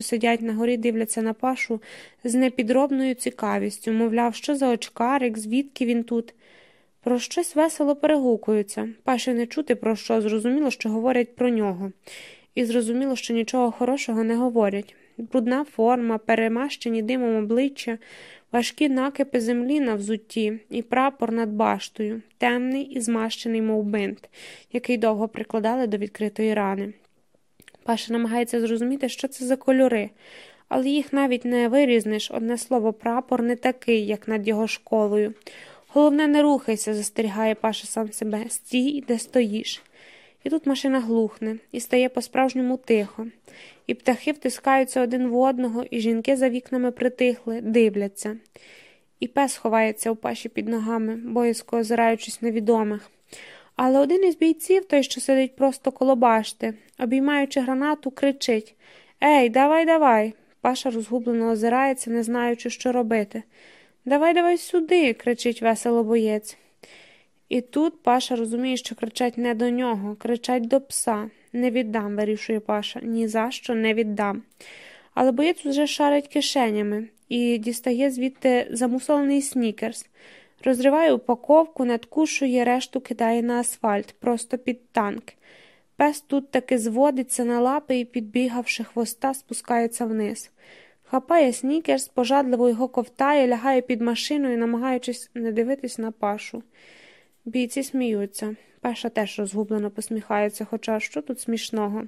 сидять на горі, дивляться на пашу з непідробною цікавістю, мовляв, що за очкарик, звідки він тут. Про щось весело перегукуються. Паші не чути про що, зрозуміло, що говорять про нього, і зрозуміло, що нічого хорошого не говорять. Брудна форма, перемащені димом обличчя, важкі накипи землі на взутті і прапор над баштою, темний і змащений, мов бинт, який довго прикладали до відкритої рани. Паша намагається зрозуміти, що це за кольори, але їх навіть не вирізниш одне слово прапор не такий, як над його школою. Головне, не рухайся, застерігає Паша сам себе, стій, де стоїш. І тут машина глухне, і стає по-справжньому тихо, і птахи втискаються один в одного, і жінки за вікнами притихли, дивляться. І пес ховається у паші під ногами, боязко озираючись невідомих. Але один із бійців, той, що сидить просто коло башти, обіймаючи гранату, кричить Ей, давай, давай. Паша розгублено озирається, не знаючи, що робити. Давай, давай сюди, кричить весело боєць. І тут Паша розуміє, що кричать не до нього, кричать до пса. Не віддам, вирішує Паша. Ні за що не віддам. Але боєць уже шарить кишенями і дістає звідти замусолений снікерс, розриває упаковку, надкушує, решту кидає на асфальт, просто під танк. Пес тут таки зводиться на лапи і, підбігавши хвоста, спускається вниз. Хапає снікерс, пожадливо його ковтає, лягає під машиною, намагаючись не дивитись на пашу. Бійці сміються. Паша теж розгублено посміхається, хоча що тут смішного.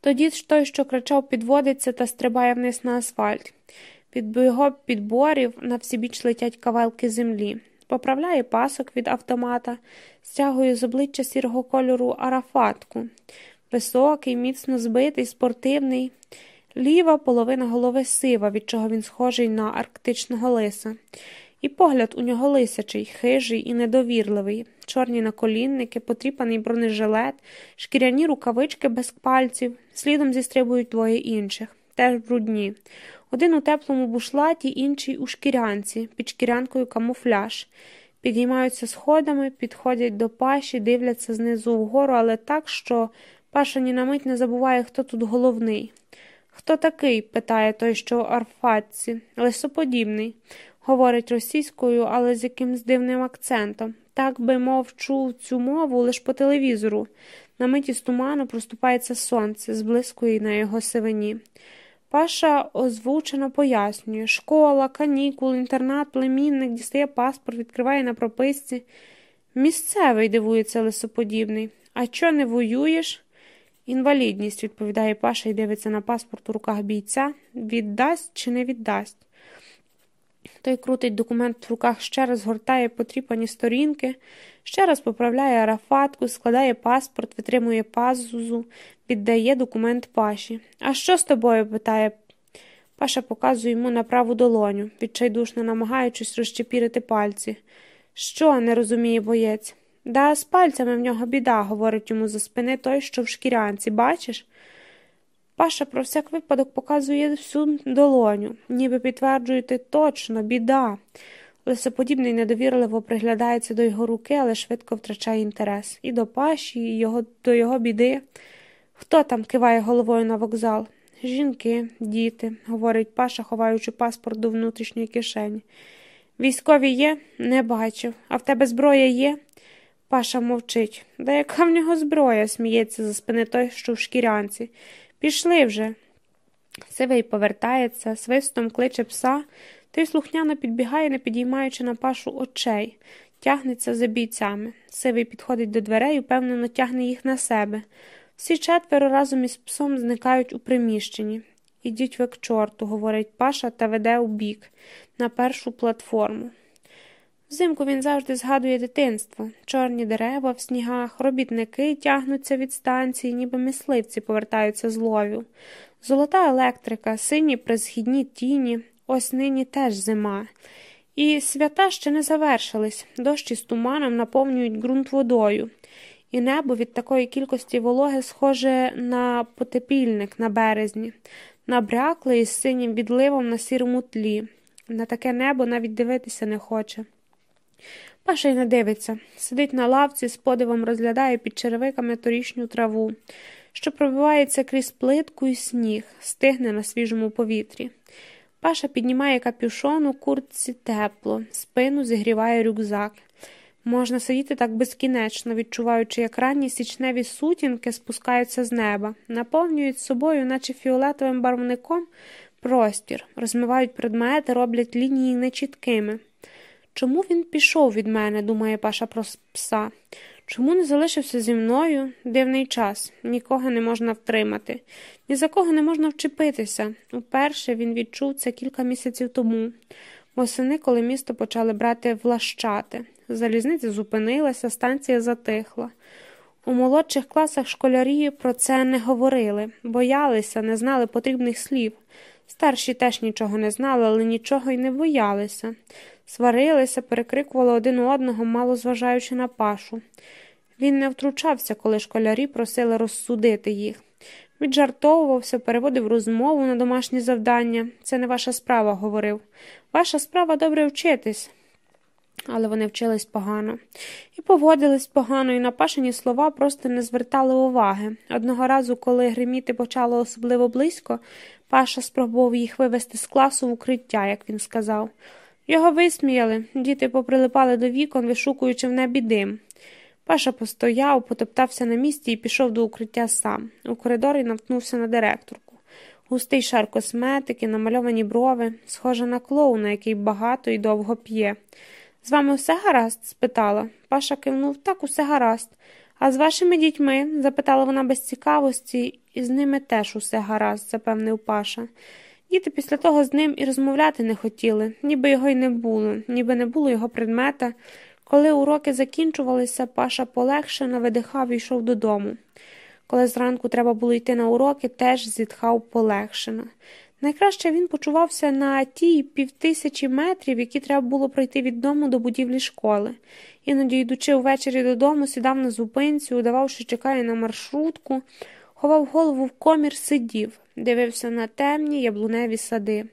Тоді ж той, що кричав, підводиться та стрибає вниз на асфальт. Під його підборів на всібіч летять кавалки землі. Поправляє пасок від автомата, стягує з обличчя сірого кольору арафатку. Високий, міцно збитий, спортивний. Ліва половина голови сива, від чого він схожий на арктичного лиса. І погляд у нього лисячий, хижий і недовірливий, чорні наколінники, потріпаний бронежилет, шкіряні рукавички без пальців, слідом зістрибують двоє інших, теж брудні. Один у теплому бушлаті, інший у шкірянці, під шкірянкою камуфляж. Підіймаються сходами, підходять до паші, дивляться знизу вгору, але так, що паша ні на мить не забуває, хто тут головний. Хто такий? питає той, що у арфатці, лисоподібний. Говорить російською, але з якимсь дивним акцентом. Так би, мов, чув цю мову лише по телевізору. На миті з туману проступається сонце, зблискує на його сивині. Паша озвучено пояснює школа, канікул, інтернат, племінник, дістає паспорт, відкриває на прописці. Місцевий, дивується лисоподібний. А чо не воюєш? Інвалідність, відповідає Паша і дивиться на паспорт у руках бійця. Віддасть чи не віддасть? Той крутить документ в руках, ще раз гортає потріпані сторінки, ще раз поправляє арафатку, складає паспорт, витримує пазузу, віддає документ Паші. А що з тобою? питає. Паша показує йому на праву долоню, відчайдушно намагаючись розчепірити пальці. Що? не розуміє боєць. Да з пальцями в нього біда, говорить йому за спини той, що в шкірянці, бачиш? Паша про всяк випадок показує всю долоню, ніби підтверджуєте точно, біда. Лисоподібний недовірливо приглядається до його руки, але швидко втрачає інтерес. І до паші, і його, до його біди. Хто там киває головою на вокзал? Жінки, діти, говорить Паша, ховаючи паспорт до внутрішньої кишені. Військові є? Не бачив. А в тебе зброя є? Паша мовчить. Да яка в нього зброя? сміється за спини той, що в шкірянці. Пішли вже. Сивий повертається, свистом кличе пса, той слухняно підбігає, не підіймаючи на пашу очей, тягнеться за бійцями. Сивий підходить до дверей, упевнено тягне їх на себе. Всі четверо разом із псом зникають у приміщенні. Ідіть ви к чорту, говорить Паша та веде у бік, на першу платформу. Взимку він завжди згадує дитинство чорні дерева в снігах, робітники тягнуться від станції, ніби мисливці повертаються з ловів. Золота електрика, сині призхідні тіні, ось нині теж зима. І свята ще не завершились, дощі з туманом наповнюють ґрунт водою, і небо від такої кількості вологи схоже на потепільник на березні, набрякле із синім відливом на сірому тлі. На таке небо навіть дивитися не хоче. Паша й не дивиться, сидить на лавці, з подивом розглядає під черевиками торішню траву. що пробивається крізь плитку і сніг, стигне на свіжому повітрі. Паша піднімає капюшон у куртці тепло, спину зігріває рюкзак. Можна сидіти так безкінечно, відчуваючи, як ранні січневі сутінки спускаються з неба, наповнюють собою, наче фіолетовим барвником, простір, розмивають предмети, роблять лінії нечіткими. Чому він пішов від мене, думає Паша про пса. Чому не залишився зі мною дивний час, нікого не можна втримати, ні за кого не можна вчепитися. Уперше він відчув це кілька місяців тому, восени, коли місто почали брати влащати. Залізниця зупинилася, станція затихла. У молодших класах школярі про це не говорили, боялися, не знали потрібних слів. Старші теж нічого не знали, але нічого й не боялися. Сварилися, перекрикували один одного, мало зважаючи на пашу. Він не втручався, коли школярі просили розсудити їх. Віджартовувався, переводив розмову на домашні завдання. Це не ваша справа, говорив. Ваша справа добре вчитись. Але вони вчились погано і поводились погано, і на пашені слова просто не звертали уваги. Одного разу, коли гриміти почало особливо близько, Паша спробував їх вивести з класу в укриття, як він сказав. Його висміяли, діти поприлипали до вікон, вишукуючи в небі дим. Паша постояв, потоптався на місці і пішов до укриття сам. У коридорі наткнувся на директорку. Густий шар косметики, намальовані брови, схожа на клоуна, який багато і довго п'є. З вами все гаразд? спитала. Паша кивнув так, усе гаразд. А з вашими дітьми? запитала вона без цікавості, і з ними теж усе гаразд, запевнив Паша. Діти після того з ним і розмовляти не хотіли, ніби його й не було, ніби не було його предмета. Коли уроки закінчувалися, Паша полегшено видихав і йшов додому. Коли зранку треба було йти на уроки, теж зітхав полегшено. Найкраще він почувався на тій півтисячі метрів, які треба було пройти від дому до будівлі школи. Іноді, йдучи увечері додому, сідав на зупинці, удавав, що чекає на маршрутку, ховав голову в комір, сидів, дивився на темні яблуневі сади,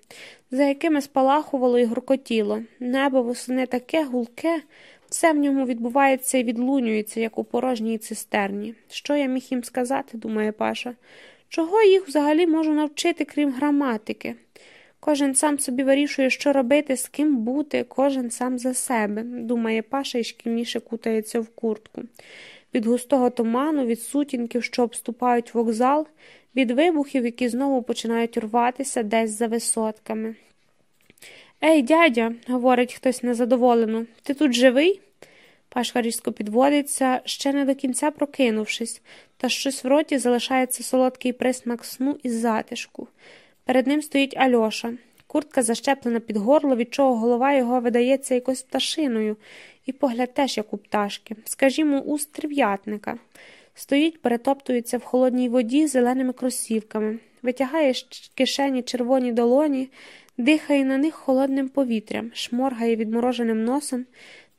за якими спалахувало і гуркотіло. Небо восени таке гулке, все в ньому відбувається і відлунюється, як у порожній цистерні. Що я міг їм сказати, думає Паша. Чого їх взагалі можу навчити, крім граматики? Кожен сам собі вирішує, що робити, з ким бути, кожен сам за себе, думає Паша і шкільніше кутається в куртку. Від густого туману, від сутінків, що обступають вокзал, від вибухів, які знову починають рватися десь за висотками. Ей, дядя, говорить хтось незадоволено, ти тут живий? Пашка різко підводиться, ще не до кінця прокинувшись, та щось в роті залишається солодкий присмак сну і затишку. Перед ним стоїть Альоша. Куртка защеплена під горло, від чого голова його видається якось пташиною, і погляд теж як у пташки, скажімо, у стрів'ятника. Стоїть, перетоптується в холодній воді зеленими кросівками, витягає з кишені червоні долоні, дихає на них холодним повітрям, шморгає відмороженим носом,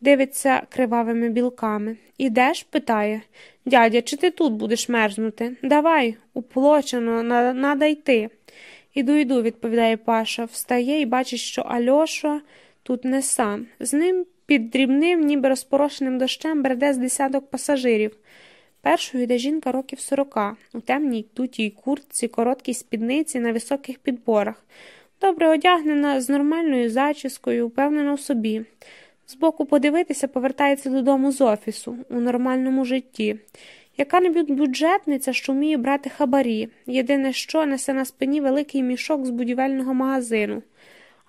дивиться кривавими білками. Ідеш? питає. Дядя, чи ти тут будеш мерзнути? Давай, уплочено, надо йти. Іду, йду, відповідає Паша, встає і бачить, що Альоша тут не сам. З ним під дрібним, ніби розпорошеним дощем, бреде з десяток пасажирів. Першою йде жінка років сорока, у темній тутій куртці, короткій спідниці на високих підборах, добре одягнена з нормальною зачіскою, упевнена в собі. Збоку подивитися, повертається додому з офісу у нормальному житті. Яка небудь бюджетниця, що вміє брати хабарі, єдине, що несе на спині великий мішок з будівельного магазину,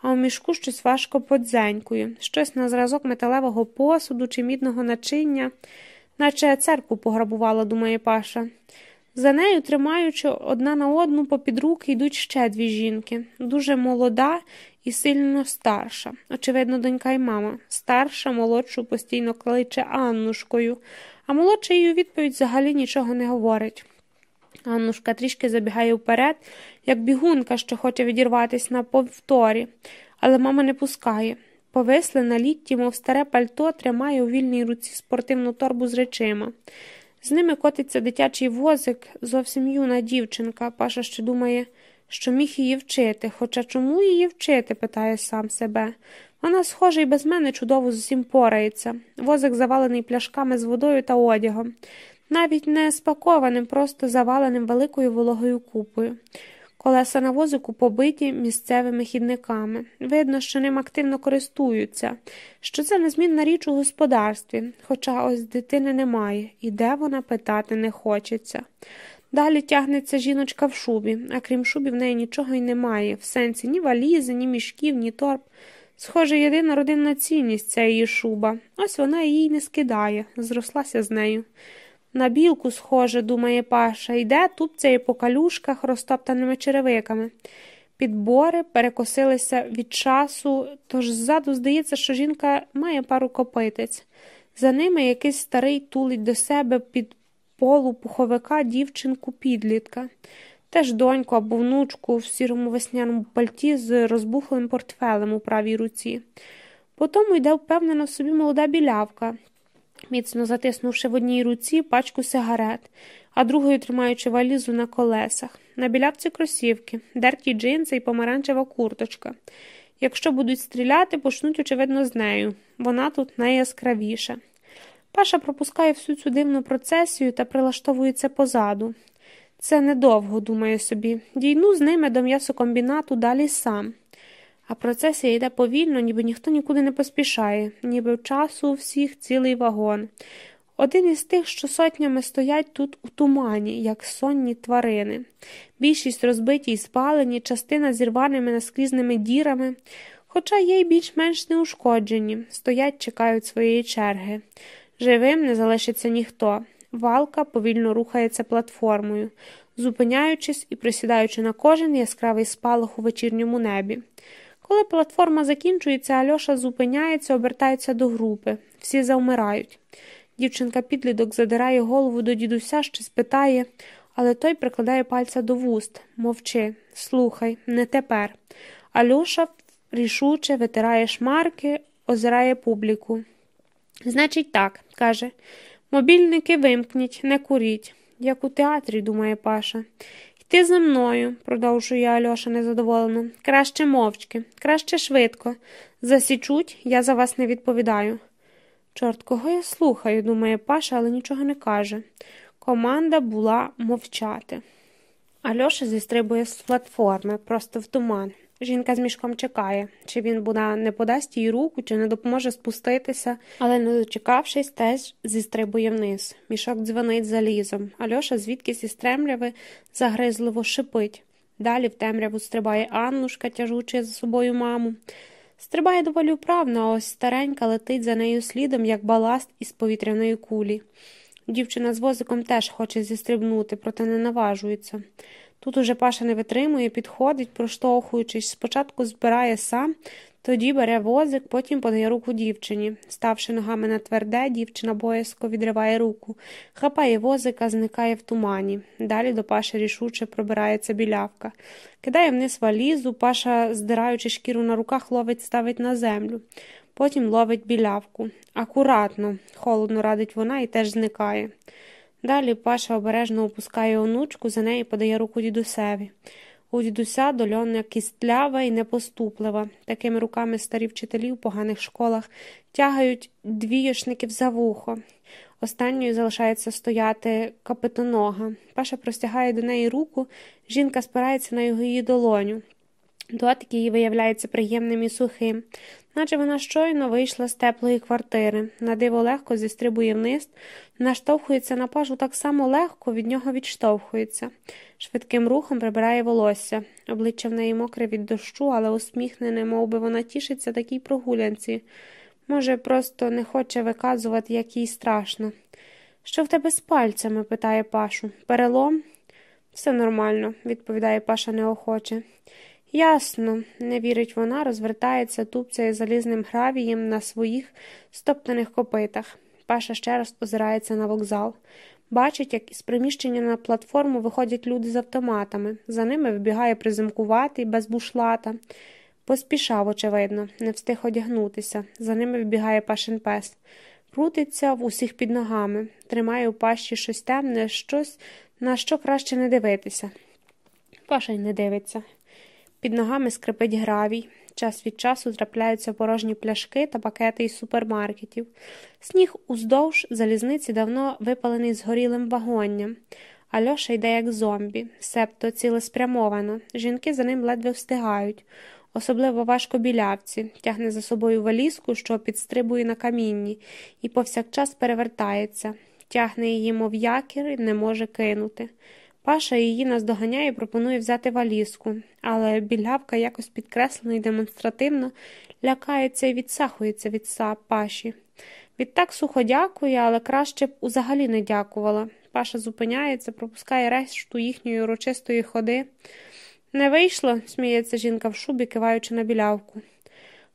а у мішку щось важко подзенькою, щось на зразок металевого посуду чи мідного начиння, наче церкву пограбувала, думає Паша. За нею, тримаючи одна на одну попід руки, йдуть ще дві жінки, дуже молода і сильно старша. Очевидно, донька й мама. Старша, молодшу постійно кличе Аннушкою, а молодша її у відповідь взагалі нічого не говорить. Аннушка трішки забігає вперед, як бігунка, що хоче відірватися на повторі, але мама не пускає. Повисли на літті, мов старе пальто, тримає у вільній руці спортивну торбу з речима. З ними котиться дитячий возик, зовсім юна дівчинка. Паша ще думає, що міг її вчити. Хоча чому її вчити? питає сам себе. Вона, схоже, і без мене чудово з усім порається. Возик завалений пляшками з водою та одягом. Навіть не спакованим, просто заваленим великою вологою купою. Колеса на возику побиті місцевими хідниками. Видно, що ним активно користуються, що це незмінна річ у господарстві, хоча ось дитини немає, і де вона питати не хочеться. Далі тягнеться жіночка в шубі, а крім шубі, в неї нічого й немає, в сенсі ні валізи, ні мішків, ні торб. Схоже, єдина родинна цінність ця її шуба. Ось вона її не скидає, зрослася з нею. На білку, схоже, думає Паша, йде тупцяє по калюшках розтоптаними черевиками. Підбори перекосилися від часу, тож ззаду здається, що жінка має пару копитець. За ними якийсь старий тулить до себе під полу пуховика дівчинку підлітка, теж доньку або внучку в сірому весняному пальті з розбухлим портфелем у правій руці. Потому йде впевнено собі молода білявка, міцно затиснувши в одній руці пачку сигарет, а другою тримаючи валізу на колесах. На білявці кросівки, дерті джинси і помаранчева курточка. Якщо будуть стріляти, почнуть, очевидно, з нею. Вона тут найяскравіша. Паша пропускає всю цю дивну процесію та прилаштовується позаду. Це недовго, думає собі, дійну з ними до м'ясокомбінату далі сам. А процесія йде повільно, ніби ніхто нікуди не поспішає, ніби в часу всіх цілий вагон. Один із тих, що сотнями стоять тут у тумані, як сонні тварини. Більшість розбиті і спалені, частина зірваними наскрізними дірами, хоча є й більш-менш неушкоджені, стоять, чекають своєї черги. Живим не залишиться ніхто. Валка повільно рухається платформою, зупиняючись і присідаючи на кожен яскравий спалах у вечірньому небі. Коли платформа закінчується, Альоша зупиняється, обертається до групи. Всі завмирають. Дівчинка підлідок задирає голову до дідуся, щось питає, але той прикладає пальця до вуст. Мовчи, слухай, не тепер. Альоша рішуче витирає шмарки, озирає публіку. Значить, так, каже, мобільники вимкніть, не куріть, як у театрі, думає Паша. Йти за мною, продовжує Альоша незадоволено. Краще мовчки, краще швидко. Засічуть, я за вас не відповідаю. Чорт, кого я слухаю, думає Паша, але нічого не каже. Команда була мовчати. Альоша зістрибує з платформи, просто в туман. Жінка з мішком чекає, чи він буде не подасть їй руку, чи не допоможе спуститися, але, не дочекавшись, теж зістрибує вниз. Мішок дзвонить залізом. Альоша звідкись із темряви загризливо шипить. Далі в темряву стрибає Аннушка, тяжучи за собою маму. Стрибає доволі вправно, ось старенька летить за нею слідом, як баласт із повітряної кулі. Дівчина з возиком теж хоче зістрибнути, проте не наважується. Тут уже Паша не витримує, підходить, проштовхуючись, спочатку збирає сам, тоді бере возик, потім подає руку дівчині. Ставши ногами на тверде, дівчина боязко відриває руку, хапає возика, зникає в тумані. Далі до Паші рішуче пробирається білявка. Кидає вниз валізу, Паша, здираючи шкіру на руках, ловить, ставить на землю. Потім ловить білявку. Акуратно, холодно радить вона і теж зникає. Далі Паша обережно опускає онучку, за неї подає руку дідусеві. У дідуся дольона кістлява і непоступлива. Такими руками старі вчителі в поганих школах тягають двієшників за вухо. Останньою залишається стояти капитонога. Паша простягає до неї руку, жінка спирається на його її долоню. Дотик її виявляється приємним і сухим, наче вона щойно вийшла з теплої квартири, на диво легко зістрибує вниз, наштовхується на пажу так само легко, від нього відштовхується. Швидким рухом прибирає волосся. Обличчя в неї мокре від дощу, але усміхнене, мов би вона тішиться такій прогулянці. Може, просто не хоче виказувати, як їй страшно. Що в тебе з пальцями? питає Пашу. Перелом? Все нормально, відповідає Паша неохоче. Ясно, не вірить вона, розвертається, тупцяє залізним гравієм на своїх стоптаних копитах. Паша ще раз озирається на вокзал. Бачить, як із приміщення на платформу виходять люди з автоматами. За ними вибігає призимкуватий, без бушлата. Поспішав, очевидно, не встиг одягнутися. За ними вибігає пашин пес. Крутиться в усіх під ногами, тримає у пащі щось темне, щось, на що краще не дивитися. Паша й не дивиться. Під ногами скрипить гравій. Час від часу трапляються порожні пляшки та пакети із супермаркетів. Сніг уздовж залізниці давно випалений згорілим вагонням. Альоша йде як зомбі, себто цілеспрямовано. Жінки за ним ледве встигають. Особливо важко білявці, тягне за собою валізку, що підстрибує на камінні, і повсякчас перевертається, тягне її, мов якір, і не може кинути. Паша її наздоганяє і пропонує взяти валізку, але білявка якось підкреслено і демонстративно лякається і відсахується від са паші. Відтак сухо дякує, але краще б узагалі не дякувала. Паша зупиняється, пропускає решту їхньої урочистої ходи. Не вийшло, сміється жінка в шубі, киваючи на білявку.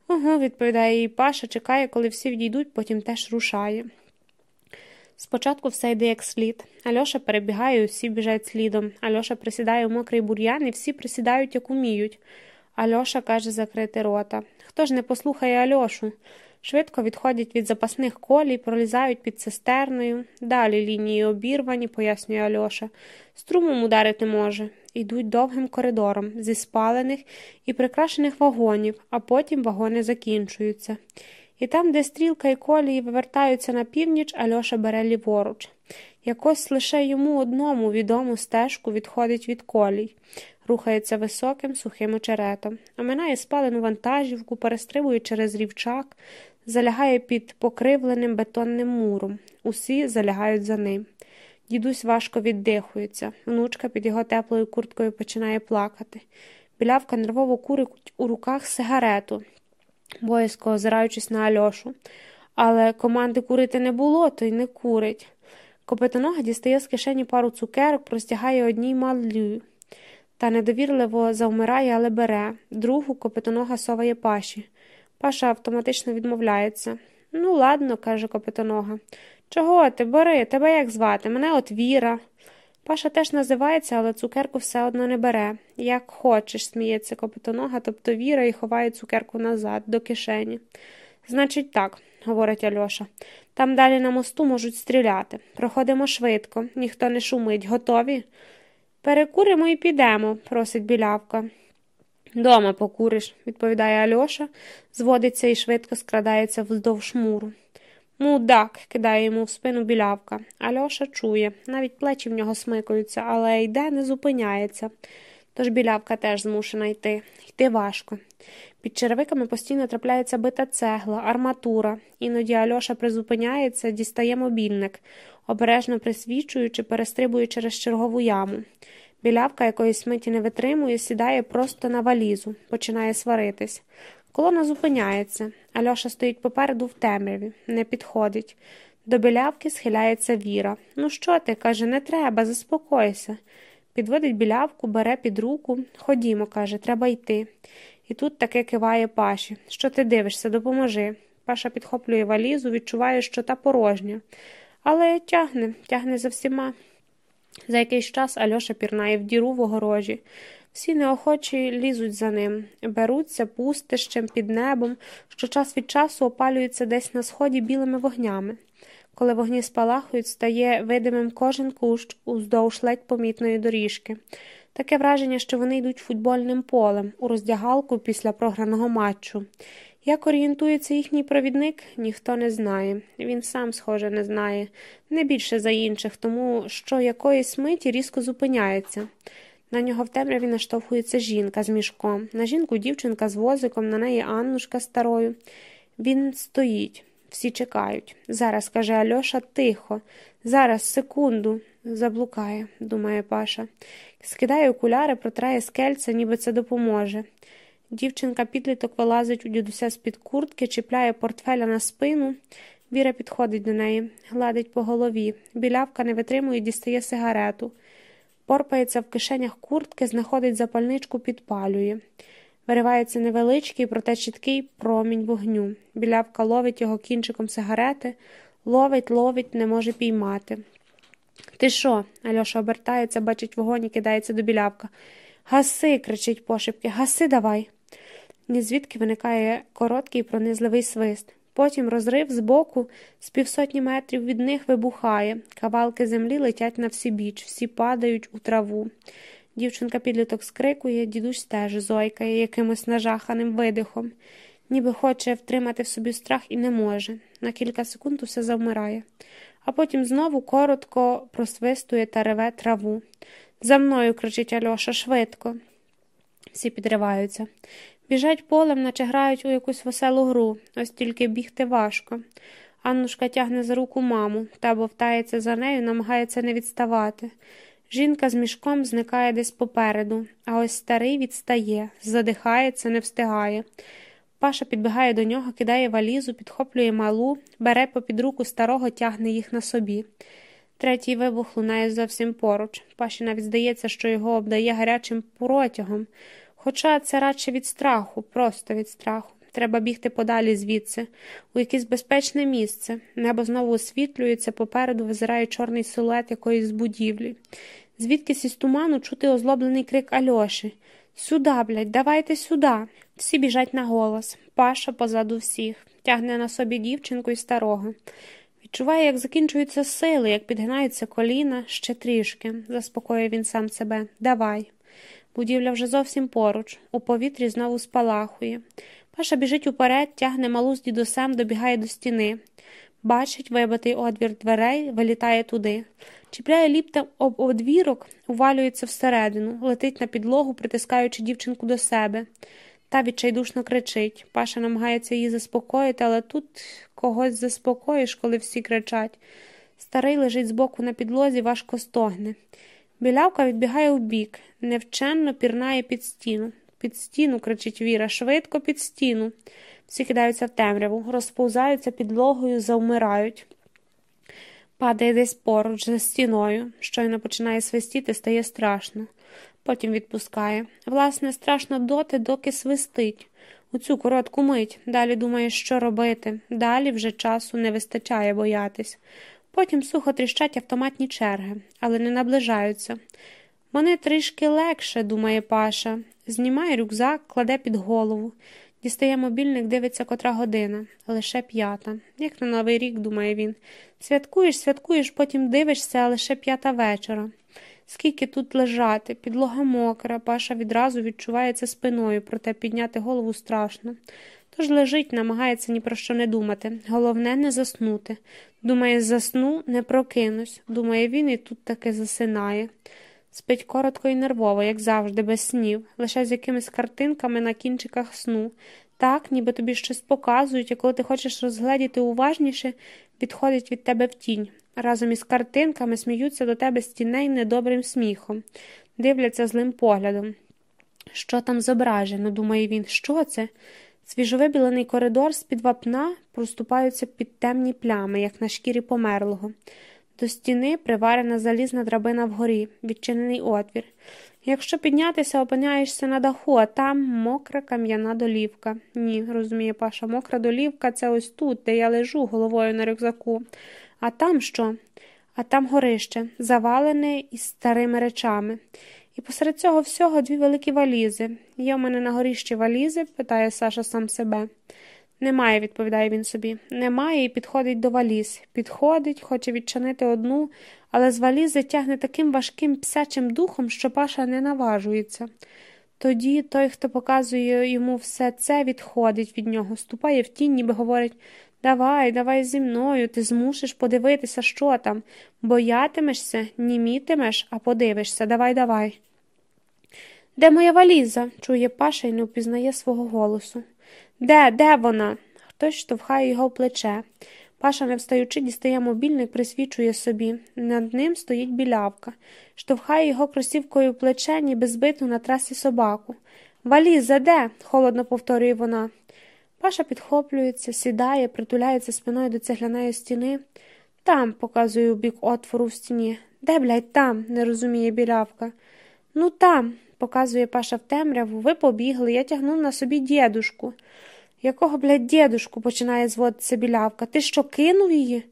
Ого, відповідає їй Паша, чекає, коли всі відійдуть, потім теж рушає. Спочатку все йде як слід. Альоша перебігає, усі біжать слідом. Альоша присідає у мокрий бур'ян і всі присідають, як уміють. Альоша каже закрити рота. Хто ж не послухає Альошу? Швидко відходять від запасних колій, пролізають під цистерною. Далі лінії обірвані, пояснює Альоша. Струмом ударити може. Йдуть довгим коридором зі спалених і прикрашених вагонів, а потім вагони закінчуються. І там, де стрілка і колії вивертаються на північ, Альоша бере ліворуч. Якось лише йому одному відому стежку відходить від колій, рухається високим, сухим очеретом, оминає спалену вантажівку, перестрибує через рівчак, залягає під покривленим бетонним муром. Усі залягають за ним. Дідусь важко віддихується, внучка під його теплою курткою починає плакати. Білявка нервово курить у руках сигарету боязко озираючись на Альошу. Але команди курити не було, то й не курить. Копитонога дістає з кишені пару цукерок, простягає одній малю. Та недовірливо завмирає, але бере. Другу копитонога соває паші. Паша автоматично відмовляється. Ну, ладно, каже копитонога. Чого ти, бери, тебе як звати? Мене от Віра. Паша теж називається, але цукерку все одно не бере. Як хочеш, сміється копитонога, тобто віра і ховає цукерку назад, до кишені. Значить, так, говорить Альоша. Там далі на мосту можуть стріляти. Проходимо швидко, ніхто не шумить. Готові? Перекуримо і підемо, просить білявка. Дома покуриш, відповідає Альоша, зводиться і швидко скрадається вздовж муру. Мудак, кидає йому в спину білявка. Альоша чує, навіть плечі в нього смикаються, але йде, не зупиняється. Тож білявка теж змушена йти. Йти важко. Під черевиками постійно трапляється бита цегла, арматура. Іноді Альоша призупиняється, дістає мобільник, обережно присвічуючи, перестрибує через чергову яму. Білявка якоїсь миті не витримує, сідає просто на валізу, починає сваритись. Колона зупиняється. Альоша стоїть попереду в темряві, не підходить. До білявки схиляється Віра. Ну, що ти? каже, не треба, заспокойся. Підводить білявку, бере під руку. Ходімо, каже, треба йти. І тут таки киває Паші. Що ти дивишся, допоможи. Паша підхоплює валізу, відчуває, що та порожня. Але тягне, тягне за всіма. За якийсь час Альоша пірнає в діру в огорожі. Всі неохочі лізуть за ним, беруться пустищем під небом, що час від часу опалюються десь на сході білими вогнями. Коли вогні спалахують, стає видимим кожен кущ уздовж ледь помітної доріжки. Таке враження, що вони йдуть футбольним полем у роздягалку після програного матчу. Як орієнтується їхній провідник, ніхто не знає. Він сам, схоже, не знає, не більше за інших, тому що якоїсь миті різко зупиняється. На нього в темряві наштовхується жінка з мішком. На жінку дівчинка з возиком, на неї Аннушка старою. Він стоїть, всі чекають. Зараз, каже Альоша, тихо. Зараз, секунду, заблукає, думає Паша. Скидає окуляри, протрає скельця, ніби це допоможе. Дівчинка підліток вилазить у дідуся з під куртки, чіпляє портфеля на спину. Віра підходить до неї, гладить по голові. Білявка не витримує, дістає сигарету порпається в кишенях куртки, знаходить запальничку, підпалює. Виривається невеличкий, проте чіткий промінь вогню. Білявка ловить його кінчиком сигарети, ловить, ловить, не може піймати. Ти що? Альоша обертається, бачить вогонь і кидається до білявка. Гаси, кричить пошепки, гаси давай. Ні звідки виникає короткий пронизливий свист. Потім розрив збоку, з півсотні метрів від них вибухає, кавалки землі летять на всі біч, всі падають у траву. Дівчинка підліток скрикує, дідусь теж зойкає якимось нажаханим видихом, ніби хоче втримати в собі страх і не може. На кілька секунд усе завмирає, а потім знову коротко просвистує та реве траву. За мною кричить Альоша швидко. Всі підриваються. Біжать полем, наче грають у якусь веселу гру, ось тільки бігти важко. Аннушка тягне за руку маму та бовтається за нею, намагається не відставати. Жінка з мішком зникає десь попереду, а ось старий відстає, задихається, не встигає. Паша підбігає до нього, кидає валізу, підхоплює малу, бере попід руку старого, тягне їх на собі. Третій вибух лунає зовсім поруч. Паші навіть здається, що його обдає гарячим протягом. Хоча це радше від страху, просто від страху. Треба бігти подалі звідси, у якесь безпечне місце. Небо знову освітлюється, попереду визирає чорний силует якоїсь будівлі. Звідкись із туману чути озлоблений крик Альоші Сюда, блядь, давайте сюди. Всі біжать на голос. Паша позаду всіх, тягне на собі дівчинку і старого. Відчуває, як закінчуються сили, як підгинаються коліна ще трішки, заспокоює він сам себе. Давай. Будівля вже зовсім поруч, у повітрі знову спалахує. Паша біжить уперед, тягне малу з дідусем, добігає до стіни. Бачить вибитий одвір дверей, вилітає туди. Чіпляє ліптом об одвірок, увалюється всередину, летить на підлогу, притискаючи дівчинку до себе. Та відчайдушно кричить. Паша намагається її заспокоїти, але тут когось заспокоїш, коли всі кричать. Старий лежить збоку на підлозі, важко стогне. Білявка відбігає у бік, невченно пірнає під стіну. Під стіну, кричить Віра, швидко під стіну. Всі кидаються в темряву, розповзаються підлогою, завмирають. Падає десь поруч за стіною. Щойно починає свистіти, стає страшно. Потім відпускає. Власне, страшно доти, доки свистить. У цю коротку мить. Далі думає, що робити. Далі вже часу не вистачає боятись. Потім сухо тріщать автоматні черги, але не наближаються. Вони трішки легше, думає Паша, знімає рюкзак, кладе під голову. Дістає мобільник, дивиться котра година, лише п'ята. Як на новий рік, думає він. Святкуєш, святкуєш, потім дивишся, а лише п'ята вечора. Скільки тут лежати, підлога мокра, паша відразу відчувається спиною, проте підняти голову страшно. Тож лежить, намагається ні про що не думати. Головне не заснути. Думає, засну, не прокинусь. Думає, він і тут таки засинає. Спить коротко і нервово, як завжди, без снів, лише з якимись картинками на кінчиках сну. Так, ніби тобі щось показують, і коли ти хочеш розгледіти уважніше, відходить від тебе в тінь. Разом із картинками сміються до тебе з тіней недобрим сміхом, дивляться злим поглядом. Що там зображено, думає він, що це? Свіжовибілений коридор з під вапна проступаються під темні плями, як на шкірі померлого. До стіни приварена залізна драбина вгорі, відчинений отвір. Якщо піднятися, опиняєшся на даху, а там мокра кам'яна долівка. Ні, розуміє Паша, мокра долівка це ось тут, де я лежу головою на рюкзаку. А там що? А там горище, завалене із старими речами. І посеред цього всього дві великі валізи. Є в мене на горіщі валізи? питає Саша сам себе. Немає, відповідає він собі. Немає і підходить до валіз. Підходить, хоче відчинити одну, але з валізи тягне таким важким псячим духом, що Паша не наважується. Тоді той, хто показує йому все це, відходить від нього, ступає в тінь, ніби говорить Давай, давай зі мною, ти змусиш подивитися, що там. Боятимешся, німітимеш, а подивишся, давай, давай. Де моя валіза? чує Паша і не впізнає свого голосу. Де, де вона? Хтось штовхає його в плече. Паша, не встаючи, дістає мобільник, присвічує собі. Над ним стоїть білявка, штовхає його кросівкою в плече, ніби збиту на трасі собаку. Валіза, де? холодно повторює вона. Паша підхоплюється, сідає, притуляється спиною до цегляної стіни. Там, показує у бік отвору в стіні. Де, блядь, там? не розуміє білявка. Ну, там, показує Паша в темряву, ви побігли, я тягнув на собі дідушку. Якого, блядь, дідушку, починає зводитися білявка. Ти що, кинув її?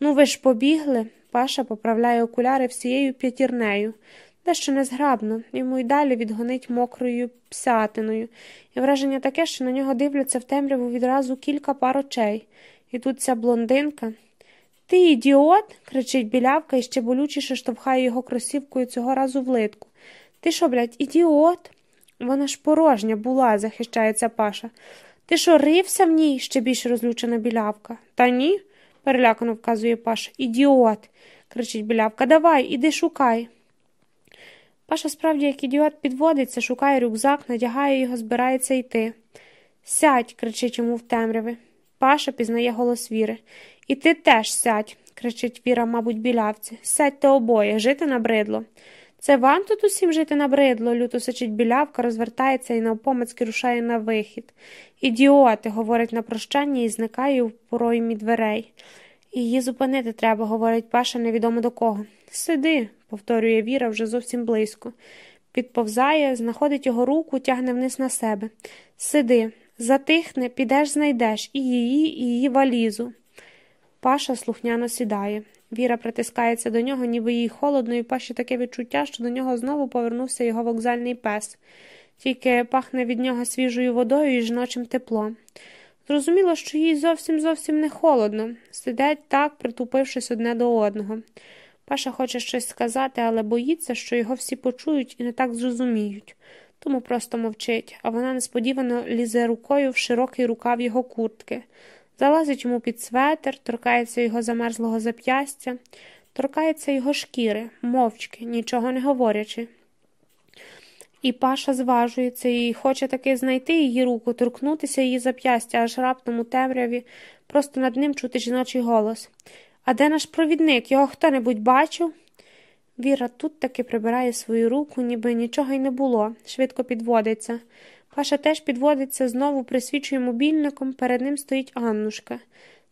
Ну, ви ж побігли. Паша поправляє окуляри всією п'ятірнею. Дещо незграбно, йому й далі відгонить мокрою псятиною, і враження таке, що на нього дивляться в темряву відразу кілька пар очей. І тут ця блондинка. Ти ідіот. кричить білявка і ще болючіше штовхає його кросівкою цього разу в литку. Ти що, блядь, ідіот? Вона ж порожня була, захищається Паша. Ти що, рився в ній? ще більш розлючена білявка. Та ні, перелякано вказує Паша. Ідіот, кричить білявка. Давай, іди шукай. Паша справді, як ідіот, підводиться, шукає рюкзак, надягає його, збирається йти. Сядь, кричить йому в темряві. Паша пізнає голос Віри. І ти теж сядь, кричить Віра, мабуть, білявці. Сядьте обоє, жити набридло. Це вам тут усім жити набридло, люто сичить білявка, розвертається і навпомацьки рушає на вихід. Ідіоти, говорить на прощання і зникає у пороймі дверей. Її зупинити треба, говорить Паша невідомо до кого. Сиди, повторює Віра вже зовсім близько. Підповзає, знаходить його руку, тягне вниз на себе. Сиди, затихне, підеш, знайдеш і її, і її валізу. Паша слухняно сідає. Віра притискається до нього, ніби їй холодно, і паші таке відчуття, що до нього знову повернувся його вокзальний пес, тільки пахне від нього свіжою водою і жіночим теплом. Зрозуміло, що їй зовсім зовсім не холодно, сидять так, притупившись одне до одного. Паша хоче щось сказати, але боїться, що його всі почують і не так зрозуміють, тому просто мовчить, а вона несподівано лізе рукою в широкий рукав його куртки залазить йому під светер, торкається його замерзлого зап'ястя, торкається його шкіри, мовчки, нічого не говорячи. І Паша зважується і хоче таки знайти її руку, торкнутися її зап'ястя, аж раптом у темряві, просто над ним чути жіночий голос. А де наш провідник? Його хто небудь бачив? Віра тут таки прибирає свою руку, ніби нічого й не було, швидко підводиться. Паша теж підводиться, знову присвічує мобільником, перед ним стоїть Аннушка.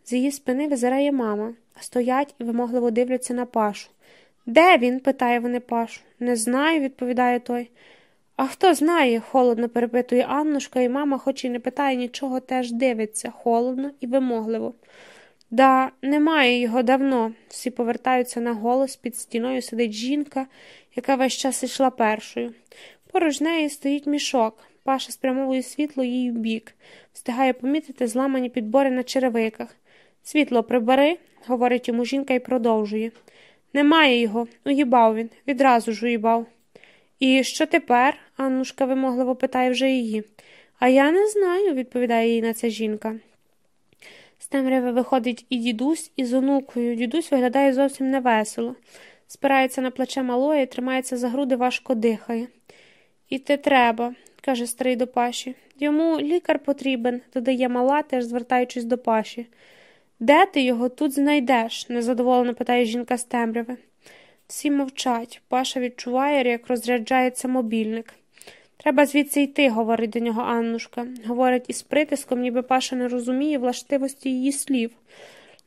З її спини визирає мама, стоять і вимогливо дивляться на Пашу. Де він? питає вони Пашу. Не знаю, відповідає той. А хто знає? холодно перепитує Аннушка, і мама, хоч і не питає нічого, теж дивиться холодно і вимогливо. Да, немає його давно. Всі повертаються на голос, під стіною сидить жінка, яка весь час йшла першою. Поруч неї стоїть мішок. Паша спрямовує світло їй в бік, встигає помітити зламані підбори на черевиках. Світло прибери, говорить йому жінка і продовжує. Немає його, уїбав він, відразу ж уїбав. І що тепер? Аннушка вимогливо питає вже її. А я не знаю, відповідає їй на це жінка. З темряви виходить і дідусь із онукою. Дідусь виглядає зовсім невесело. Спирається на плече малої, тримається за груди, важко дихає. Іти треба, каже старий до Паші. Йому лікар потрібен, додає мала, теж звертаючись до Паші. Де ти його тут знайдеш? незадоволено питає жінка з темряви. Всі мовчать. Паша відчуває, як розряджається мобільник. Треба звідси йти, говорить до нього Аннушка. Говорить із притиском, ніби Паша не розуміє властивості її слів.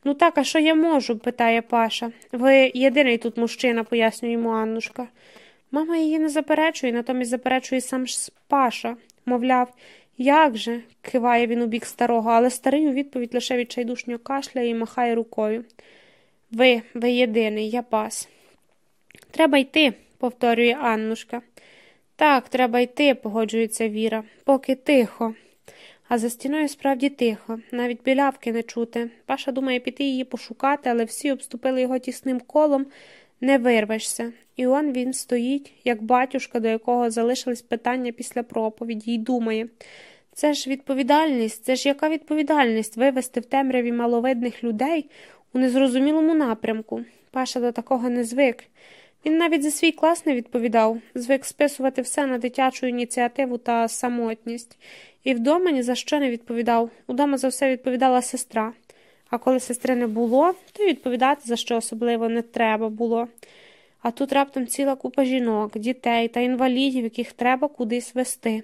Ну так, а що я можу? питає Паша. Ви єдиний тут мужчина, пояснює йому Аннушка. Мама її не заперечує, натомість заперечує сам Паша. Мовляв, як же? киває він у бік старого, але старий у відповідь лише відчайдушньо кашляє і махає рукою. Ви, ви єдиний, я пас. Треба йти, повторює Аннушка. Так, треба йти, погоджується Віра, поки тихо. А за стіною справді тихо, навіть білявки не чути. Паша думає піти її пошукати, але всі обступили його тісним колом, не вирвешся. І он він стоїть, як батюшка, до якого залишились питання після проповіді, і думає це ж відповідальність, це ж яка відповідальність вивести в темряві маловидних людей у незрозумілому напрямку. Паша до такого не звик. Він навіть за свій клас не відповідав, звик списувати все на дитячу ініціативу та самотність, і вдома ні за що не відповідав. Удома за все відповідала сестра. А коли сестри не було, то й відповідати за що особливо не треба було. А тут раптом ціла купа жінок, дітей та інвалідів, яких треба кудись вести.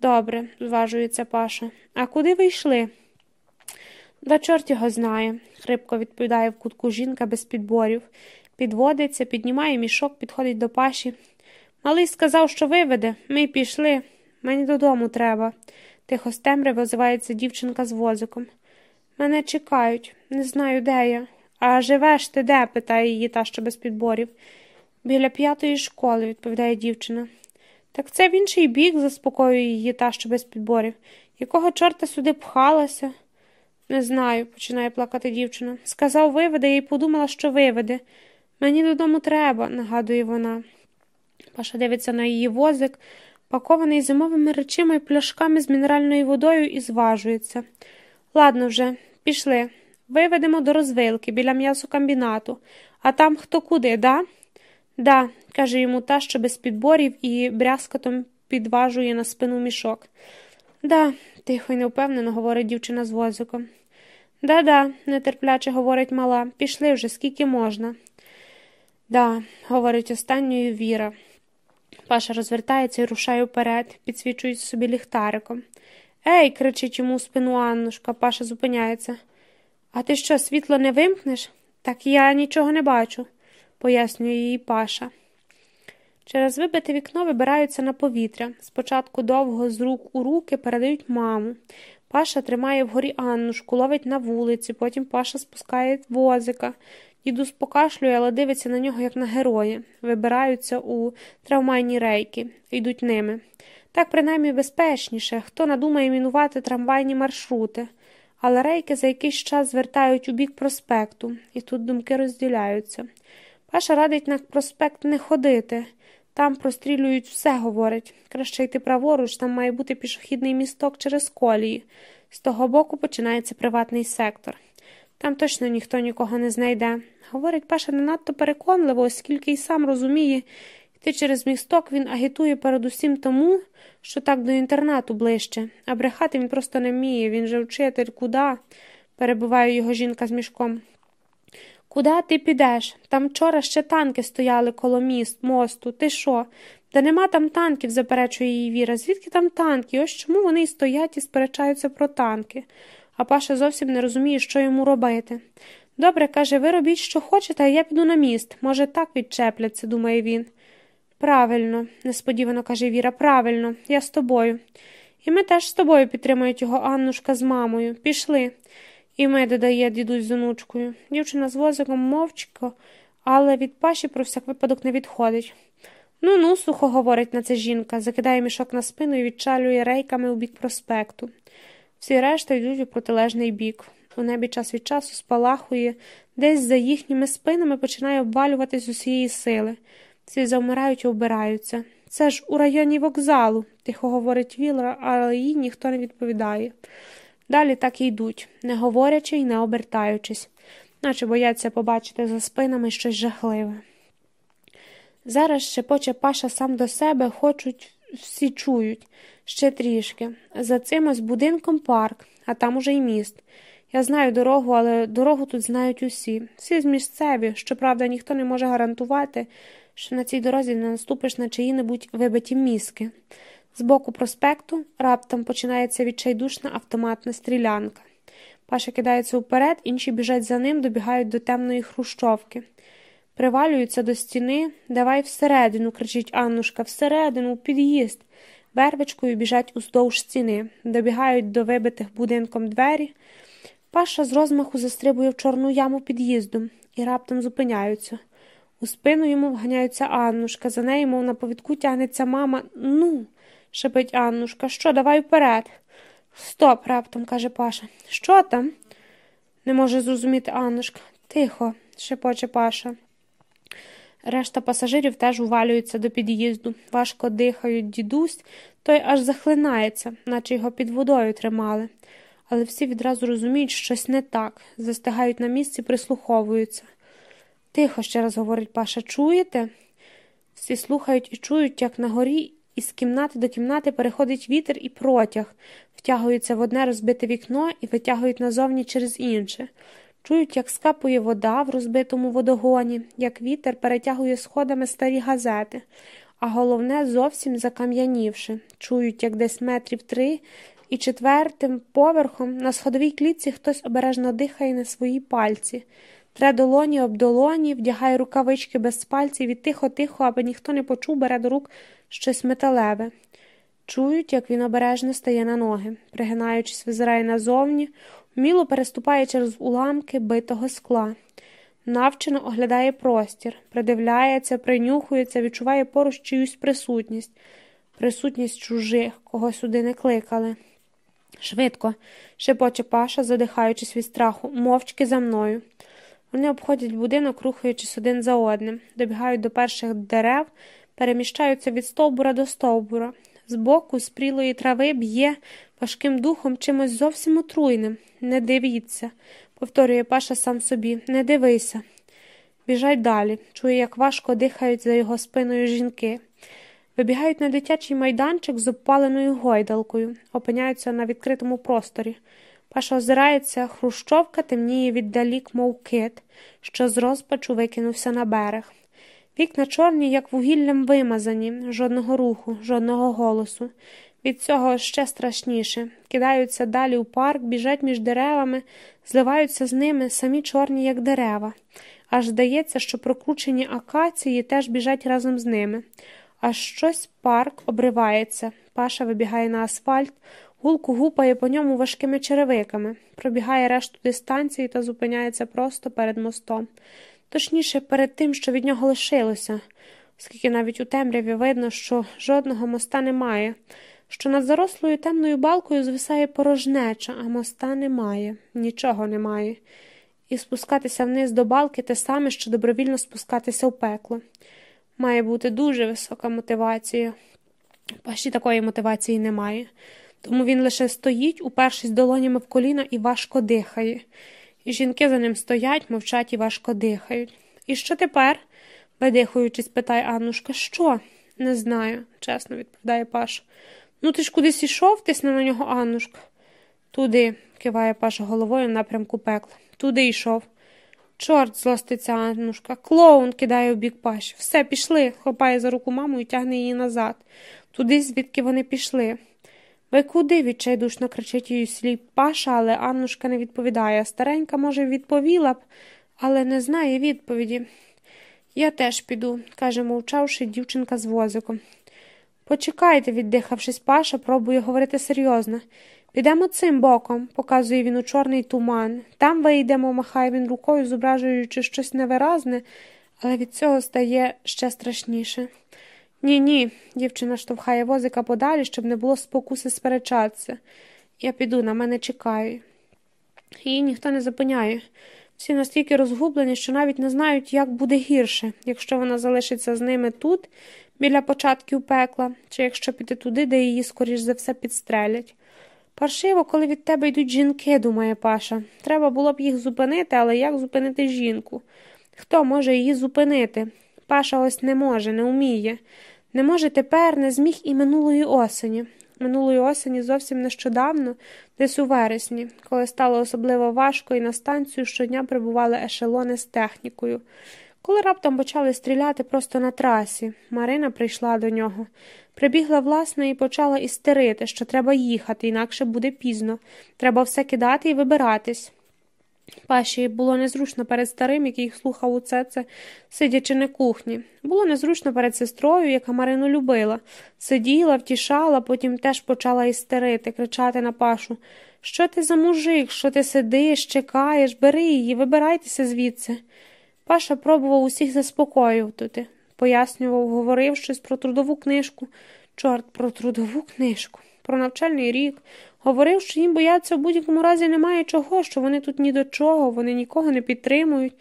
Добре, зважується Паша. А куди ви йшли? Да чорт його знає, хрипко відповідає в кутку жінка без підборів. Підводиться, піднімає мішок, підходить до паші. Малий сказав, що виведе. Ми пішли. Мені додому треба. Тихо з темряви озивається дівчинка з возиком. Мене чекають, не знаю, де я. А живеш ти де? питає її та що без підборів. Біля п'ятої школи, відповідає дівчина. Так це в інший бік, заспокоює її та що без підборів. Якого чорта сюди пхалася? Не знаю, починає плакати дівчина. Сказав, виведе, я й подумала, що виведе. Мені додому треба, нагадує вона. Паша дивиться на її возик, пакований зимовими речима і пляшками з мінеральною водою, і зважується. Ладно вже, пішли. Виведемо до розвилки біля м'ясокомбінату. А там хто куди, да? Да, каже йому та, що без підборів і брязкотом підважує на спину мішок. Да, тихо й невпевнено говорить дівчина з возиком. Да, да, нетерпляче говорить мала, пішли вже, скільки можна. Да, говорить останньою Віра. Паша розвертається і рушає вперед, підсвічуючи собі ліхтариком. Ей, кричить йому у спину Аннушка, Паша зупиняється. А ти що, світло не вимкнеш? Так я нічого не бачу, пояснює їй Паша. Через вибите вікно вибираються на повітря. Спочатку довго з рук у руки передають маму. Паша тримає вгорі Аннушку, ловить на вулиці, потім Паша спускає возика. Дідусь покашлює, але дивиться на нього, як на герої. Вибираються у трамвайні рейки, йдуть ними. Так принаймні безпечніше, хто надумає мінувати трамвайні маршрути. Але рейки за якийсь час звертають у бік проспекту, і тут думки розділяються. Паша радить на проспект не ходити. Там прострілюють все, говорить. Краще йти праворуч, там має бути пішохідний місток через колії. З того боку починається приватний сектор. Там точно ніхто нікого не знайде. Говорить, Паша не надто переконливо, оскільки й сам розуміє, йти через місток він агітує передусім тому, що так до інтернату ближче, а брехати він просто не вміє, він же вчитель, куди? перебуває його жінка з мішком. Куда ти підеш? Там вчора ще танки стояли коло міст, мосту. Ти що? Та нема там танків, заперечує її Віра. Звідки там танки? Ось чому вони й стоять і сперечаються про танки. А Паша зовсім не розуміє, що йому робити. Добре, каже, ви робіть, що хочете, а я піду на міст. Може, так відчепляться, думає він. Правильно, несподівано каже Віра, правильно, я з тобою. І ми теж з тобою підтримують його Аннушка з мамою. Пішли. І ми, додає дідусь з онучкою. Дівчина з возиком мовчко, але від паші про всяк випадок не відходить. Ну ну, сухо говорить на це жінка, закидає мішок на спину і відчалює рейками у бік проспекту. Всі решта йдуть у протилежний бік. У небі час від часу спалахує, десь за їхніми спинами починає обвалюватись усієї сили. Всі завмирають і обираються. Це ж у районі вокзалу, тихо говорить Вілра, але їй ніхто не відповідає. Далі так і йдуть, не говорячи і не обертаючись, наче бояться побачити за спинами щось жахливе. Зараз шепоче паша сам до себе, хочуть, всі чують, ще трішки. За цим ось будинком парк, а там уже й міст. Я знаю дорогу, але дорогу тут знають усі. Всі з місцеві, щоправда, ніхто не може гарантувати, що на цій дорозі не наступиш на чиї-небудь вибиті мізки. З боку проспекту раптом починається відчайдушна автоматна стрілянка. Паша кидається вперед, інші біжать за ним, добігають до темної хрущовки. Привалюються до стіни, давай всередину, кричить Аннушка, всередину, під'їзд. Вервичкою біжать уздовж стіни, добігають до вибитих будинком двері. Паша з розмаху застрибує в чорну яму під'їзду і раптом зупиняються. У спину йому вганяються Аннушка, за нею, мов на повідку, тягнеться мама. Ну шепить Аннушка. Що, давай вперед. Стоп, раптом, каже Паша. Що там? Не може зрозуміти Аннушка. Тихо, шепоче Паша. Решта пасажирів теж увалюються до під'їзду, важко дихають дідусь, той аж захлинається, наче його під водою тримали. Але всі відразу розуміють, що щось не так, застигають на місці, прислуховуються. Тихо, ще раз говорить Паша, чуєте? Всі слухають і чують, як на горі із кімнати до кімнати переходить вітер і протяг, втягуються в одне розбите вікно і витягують назовні через інше. Чують, як скапує вода в розбитому водогоні, як вітер перетягує сходами старі газети, а головне, зовсім закам'янівши. Чують, як десь метрів три і четвертим поверхом на сходовій клітці хтось обережно дихає на свої пальці. Тре долоні об долоні, вдягає рукавички без пальців і тихо-тихо, аби ніхто не почув, бере до рук щось металеве. Чують, як він обережно стає на ноги, пригинаючись, визирає назовні, вміло переступає через уламки битого скла. Навчено оглядає простір, придивляється, принюхується, відчуває поруч чиюсь присутність, присутність чужих, кого сюди не кликали. Швидко, шепоче Паша, задихаючись від страху, мовчки за мною. Вони обходять будинок, рухаючись один за одним, добігають до перших дерев, переміщаються від стовбура до стовбура. Збоку спрілої трави б'є важким духом чимось зовсім отруйним. Не дивіться, повторює Паша сам собі, не дивися. Біжать далі, чує, як важко дихають за його спиною жінки. Вибігають на дитячий майданчик з обпаленою гойдалкою, опиняються на відкритому просторі. Паша озирається, хрущовка темніє віддалік, мов кит, що з розпачу викинувся на берег. Вікна чорні, як вугіллям вимазані, жодного руху, жодного голосу. Від цього ще страшніше. Кидаються далі у парк, біжать між деревами, зливаються з ними самі чорні, як дерева. Аж здається, що прокручені акації теж біжать разом з ними. Аж щось парк обривається. Паша вибігає на асфальт, гулку гупає по ньому важкими черевиками, пробігає решту дистанції та зупиняється просто перед мостом. Точніше, перед тим, що від нього лишилося, оскільки навіть у темряві видно, що жодного моста немає, що над зарослою темною балкою звисає порожнеча, а моста немає, нічого немає. І спускатися вниз до балки те саме, що добровільно спускатися в пекло. Має бути дуже висока мотивація. Паші такої мотивації немає. Тому він лише стоїть, упершись долонями в коліна і важко дихає. І жінки за ним стоять, мовчать і важко дихають. І що тепер? видихуючись, питає Аннушка. Що? Не знаю, чесно відповідає Паша. Ну, ти ж кудись ішов, тисне на нього Аннушка. Туди, киває Паша головою в напрямку пекла. Туди йшов. Чорт, злоститься Аннушка. Клоун кидає у бік Паші. Все, пішли, хопає за руку маму і тягне її назад, туди, звідки вони пішли. Ви куди? відчайдушно кричить її слід Паша, але Аннушка не відповідає. Старенька, може, відповіла б, але не знає відповіді. Я теж піду, каже, мовчавши, дівчинка з возиком. Почекайте, віддихавшись, Паша, пробує говорити серйозно. Підемо цим боком, показує він у чорний туман. Там вийдемо, махає він рукою, зображуючи щось невиразне, але від цього стає ще страшніше. Ні, ні, дівчина штовхає возика подалі, щоб не було спокуси сперечатися. Я піду, на мене чекає. Її ніхто не зупиняє. Всі настільки розгублені, що навіть не знають, як буде гірше, якщо вона залишиться з ними тут, біля початків пекла, чи якщо піти туди, де її, скоріш за все, підстрелять. Паршиво, коли від тебе йдуть жінки, думає Паша. Треба було б їх зупинити, але як зупинити жінку? Хто може її зупинити? Паша ось не може, не вміє. Не може тепер, не зміг і минулої осені. Минулої осені зовсім нещодавно, десь у вересні, коли стало особливо важко, і на станцію щодня прибували ешелони з технікою. Коли раптом почали стріляти просто на трасі, Марина прийшла до нього. Прибігла власне і почала істерити, що треба їхати, інакше буде пізно. Треба все кидати і вибиратись. Паші було незручно перед старим, який слухав усе це, сидячи на кухні. Було незручно перед сестрою, яка Марину любила. Сиділа, втішала, потім теж почала істерити, кричати на пашу Що ти за мужик? Що ти сидиш, чекаєш, бери її, вибирайтеся звідси. Паша пробував усіх заспокоювати, пояснював, говорив щось про трудову книжку. Чорт, про трудову книжку, про навчальний рік. Говорив, що їм бояться в будь-якому разі немає чого, що вони тут ні до чого, вони нікого не підтримують.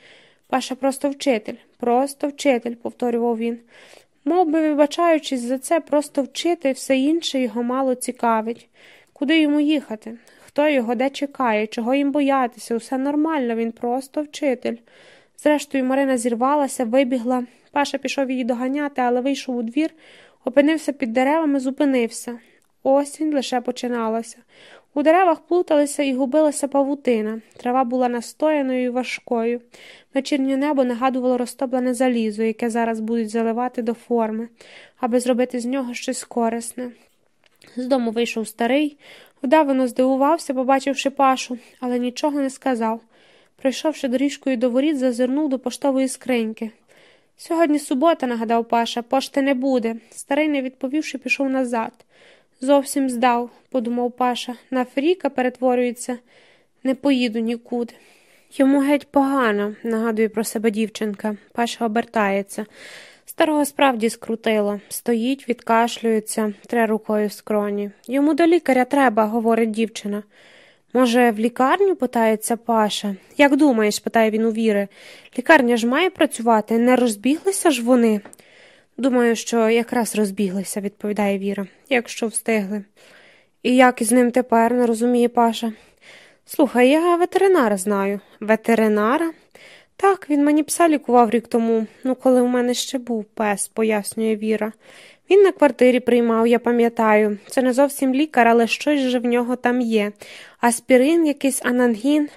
Паша просто вчитель, просто вчитель, повторював він. Мов би, вибачаючись за це, просто вчитель, все інше його мало цікавить. Куди йому їхати? Хто його де чекає, чого їм боятися? Усе нормально, він просто вчитель. Зрештою, Марина зірвалася, вибігла. Паша пішов її доганяти, але вийшов у двір, опинився під деревами, зупинився. Осінь лише починалася. У деревах плуталися і губилася павутина. Трава була настояною і важкою. Вечірнє небо нагадувало розтоплене залізо, яке зараз будуть заливати до форми, аби зробити з нього щось корисне. З дому вийшов старий, вдавано здивувався, побачивши пашу, але нічого не сказав. Пройшовши доріжкою до воріт, зазирнув до поштової скриньки. Сьогодні субота, нагадав Паша, пошти не буде. Старий, не відповівши, пішов назад. Зовсім здав, подумав Паша, на Фріка перетворюється, не поїду нікуди. Йому геть погано, нагадує про себе дівчинка. Паша обертається. Старого справді скрутило. Стоїть, відкашлюється, тре рукою в скроні. Йому до лікаря треба, говорить дівчина. Може, в лікарню? питається Паша. Як думаєш, питає він у Віри. Лікарня ж має працювати, не розбіглися ж вони. Думаю, що якраз розбіглися, відповідає Віра, якщо встигли. І як із ним тепер, не розуміє Паша. Слухай, я ветеринара знаю. Ветеринара? Так, він мені пса лікував рік тому, ну коли у мене ще був пес, пояснює Віра. Він на квартирі приймав, я пам'ятаю. Це не зовсім лікар, але щось же в нього там є. Аспірин, якийсь анангін.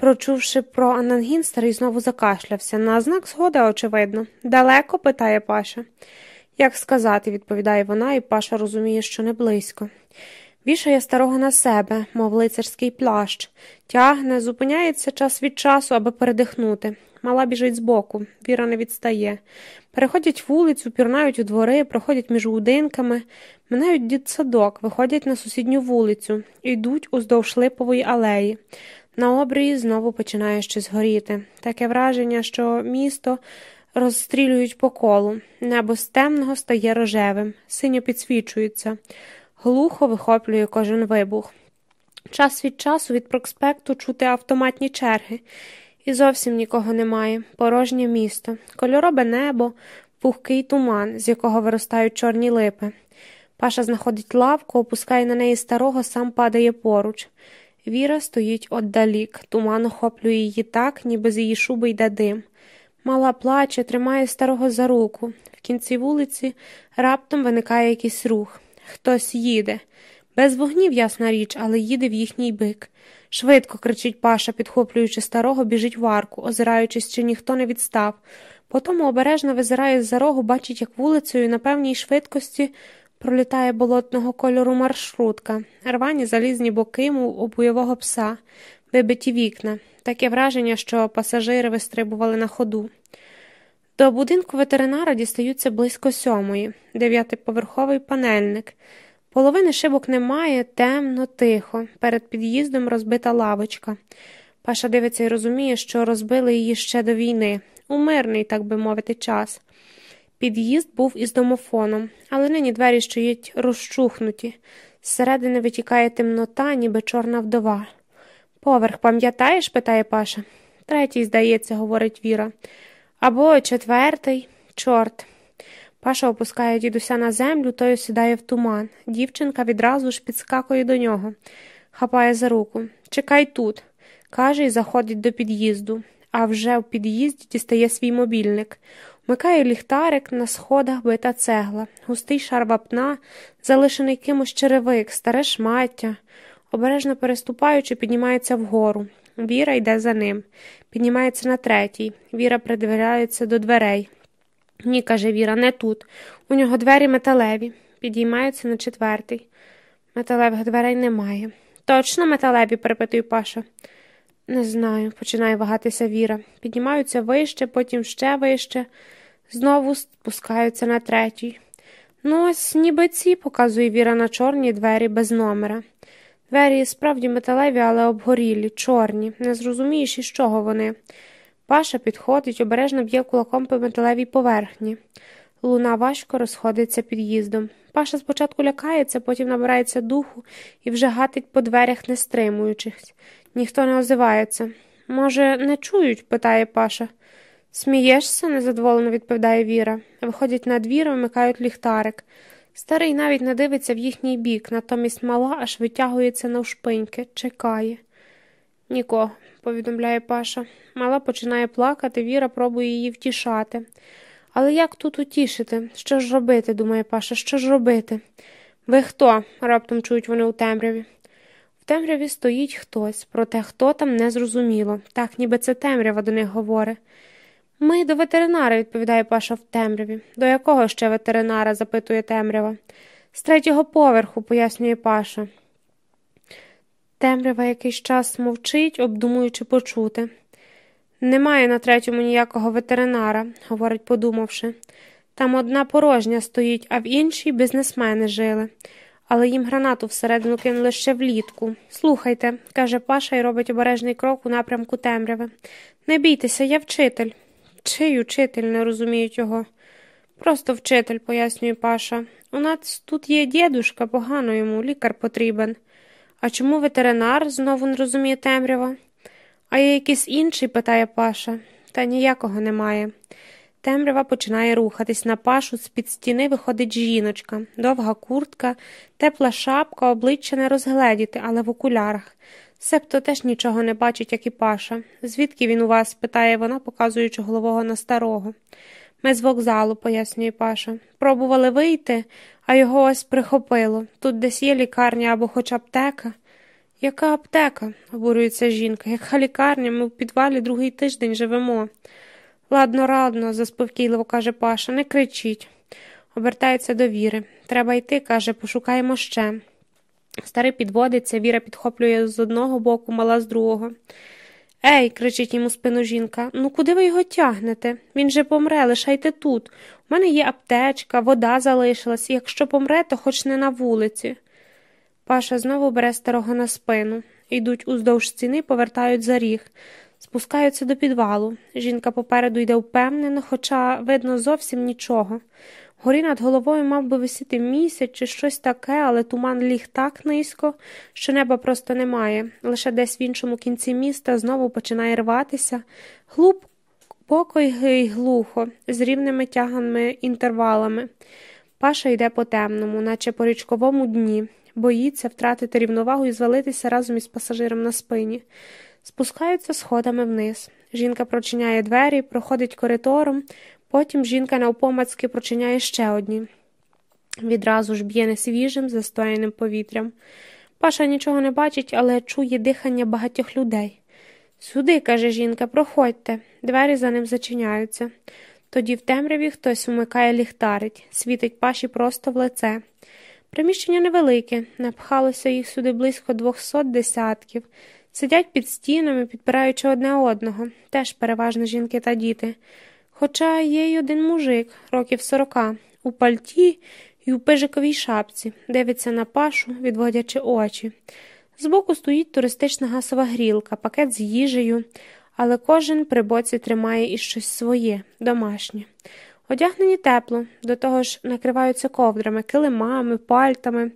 Прочувши про анангін, старий знову закашлявся. На знак згоди, очевидно. Далеко? питає Паша. Як сказати, відповідає вона, і Паша розуміє, що не близько. Вішає старого на себе, мов лицарський плащ, тягне, зупиняється час від часу, аби передихнути. Мала біжить збоку, Віра не відстає. Переходять вулицю, пірнають у двори, проходять між будинками, минають дітсадок, виходять на сусідню вулицю, йдуть уздовж липової алеї. На обрії знову починає щось горіти. Таке враження, що місто розстрілюють по колу, небо з темного стає рожевим, синьо підсвічується, глухо вихоплює кожен вибух. Час від часу від проспекту чути автоматні черги, і зовсім нікого немає. Порожнє місто, кольоробе небо, пухкий туман, з якого виростають чорні липи. Паша знаходить лавку, опускає на неї старого, сам падає поруч. Віра стоїть отдалік, туман охоплює її так, ніби з її шуби йде дим. Мала плаче, тримає старого за руку. В кінці вулиці раптом виникає якийсь рух. Хтось їде. Без вогнів, ясна річ, але їде в їхній бик. Швидко кричить Паша, підхоплюючи старого, біжить в арку, озираючись, чи ніхто не відстав. Потім обережно визирає з за рогу, бачить, як вулицею на певній швидкості пролітає болотного кольору маршрутка, рвані залізні боки у бойового пса, вибиті вікна, таке враження, що пасажири вистрибували на ходу. До будинку ветеринара дістаються близько сьомої, дев'ятиповерховий панельник. Половини шибок немає, темно, тихо. Перед під'їздом розбита лавочка. Паша дивиться і розуміє, що розбили її ще до війни, у мирний, так би мовити, час. Під'їзд був із домофоном, але нині двері стоять розчухнуті. Зсередини витікає темнота, ніби чорна вдова. Поверх, пам'ятаєш? питає Паша. Третій, здається, говорить Віра. Або четвертий, чорт. Паша опускає дідуся на землю, той осідає в туман. Дівчинка відразу ж підскакує до нього, хапає за руку. Чекай тут, каже і заходить до під'їзду. А вже в під'їзді дістає свій мобільник. Вмикає ліхтарик, на сходах бита цегла, густий шар вапна, залишений кимось черевик, старе шмаття. Обережно переступаючи, піднімається вгору. Віра йде за ним. Піднімається на третій. Віра придивляється до дверей. Ні, каже Віра, не тут. У нього двері металеві. Підіймаються на четвертий. Металевих дверей немає. Точно металеві? перепитує Паша. Не знаю, починає вагатися Віра. Піднімаються вище, потім ще вище, знову спускаються на третій. Ну, ось ніби ці, показує Віра на чорні двері без номера. Двері справді металеві, але обгорілі, чорні, не зрозумієш, із чого вони. Паша підходить, обережно б'є кулаком по металевій поверхні. Луна важко розходиться під'їздом. Паша спочатку лякається, потім набирається духу і вже гатить по дверях, не стримуючись. Ніхто не озивається. Може, не чують? питає Паша. Смієшся? незадоволено відповідає Віра. Виходять на двір, вимикають ліхтарик. Старий навіть не дивиться в їхній бік, натомість мала аж витягується навшпиньки, чекає. Нікого, повідомляє Паша. Мала починає плакати, Віра пробує її втішати. Але як тут утішити? Що ж робити, думає Паша, що ж робити? Ви хто? раптом чують вони у темряві. В темряві стоїть хтось, проте хто там не зрозуміло, так ніби це темрява до них говорить. Ми до ветеринара, відповідає Паша в темряві. До якого ще ветеринара? запитує темрява. З третього поверху, пояснює Паша. Темрява якийсь час мовчить, обдумуючи почути. Немає на третьому ніякого ветеринара, говорить, подумавши. Там одна порожня стоїть, а в іншій бізнесмени жили, але їм гранату всередину кинули ще влітку. Слухайте, каже Паша і робить обережний крок у напрямку темряви. Не бійтеся, я вчитель. Чий учитель не розуміють його? Просто вчитель, пояснює Паша. У нас тут є дідушка, погано йому, лікар потрібен. А чому ветеринар? знову не розуміє темрява. А є якийсь інший? питає Паша, та ніякого немає. Темрява починає рухатись на пашу, з під стіни виходить жіночка, довга куртка, тепла шапка, обличчя не розгледіти, але в окулярах. Септо теж нічого не бачить, як і паша. Звідки він у вас? питає вона, показуючи голового на старого. Ми з вокзалу, пояснює Паша. Пробували вийти, а його ось прихопило. Тут десь є лікарня або хоч аптека. Яка аптека? обурюється жінка. Яка лікарня? Ми в підвалі другий тиждень живемо. Ладно, радно, заспокійливо каже Паша, не кричіть. Обертається до Віри. Треба йти, каже, пошукаємо ще. Старий підводиться, Віра підхоплює з одного боку, мала з другого. Ей, кричить йому спину жінка, ну куди ви його тягнете? Він же помре, лишайте тут. У мене є аптечка, вода залишилась, якщо помре, то хоч не на вулиці. Паша знову бере старого на спину. Йдуть уздовж стіни, повертають за ріг, спускаються до підвалу. Жінка попереду йде впевнено, хоча видно зовсім нічого. Горі над головою мав би висіти місяць чи щось таке, але туман ліг так низько, що неба просто немає. Лише десь в іншому кінці міста знову починає рватися, глибоко й глухо, з рівними тяганими інтервалами. Паша йде по темному, наче по річковому дні, боїться втратити рівновагу і звалитися разом із пасажиром на спині. Спускаються сходами вниз. Жінка прочиняє двері, проходить коридором, Потім жінка навпомацьки прочиняє ще одні. Відразу ж б'є несвіжим, застояним повітрям. Паша нічого не бачить, але чує дихання багатьох людей. Сюди, каже жінка, проходьте, двері за ним зачиняються. Тоді в темряві хтось умикає ліхтарить, світить паші просто в лице. Приміщення невелике, напхалося їх сюди близько двохсот десятків, сидять під стінами, підпираючи одне одного, теж переважно жінки та діти. Хоча є й один мужик, років сорока, у пальті і у пижиковій шапці, дивиться на пашу, відводячи очі. Збоку стоїть туристична гасова грілка, пакет з їжею, але кожен при боці тримає і щось своє, домашнє. Одягнені тепло, до того ж накриваються ковдрами, килимами, пальтами.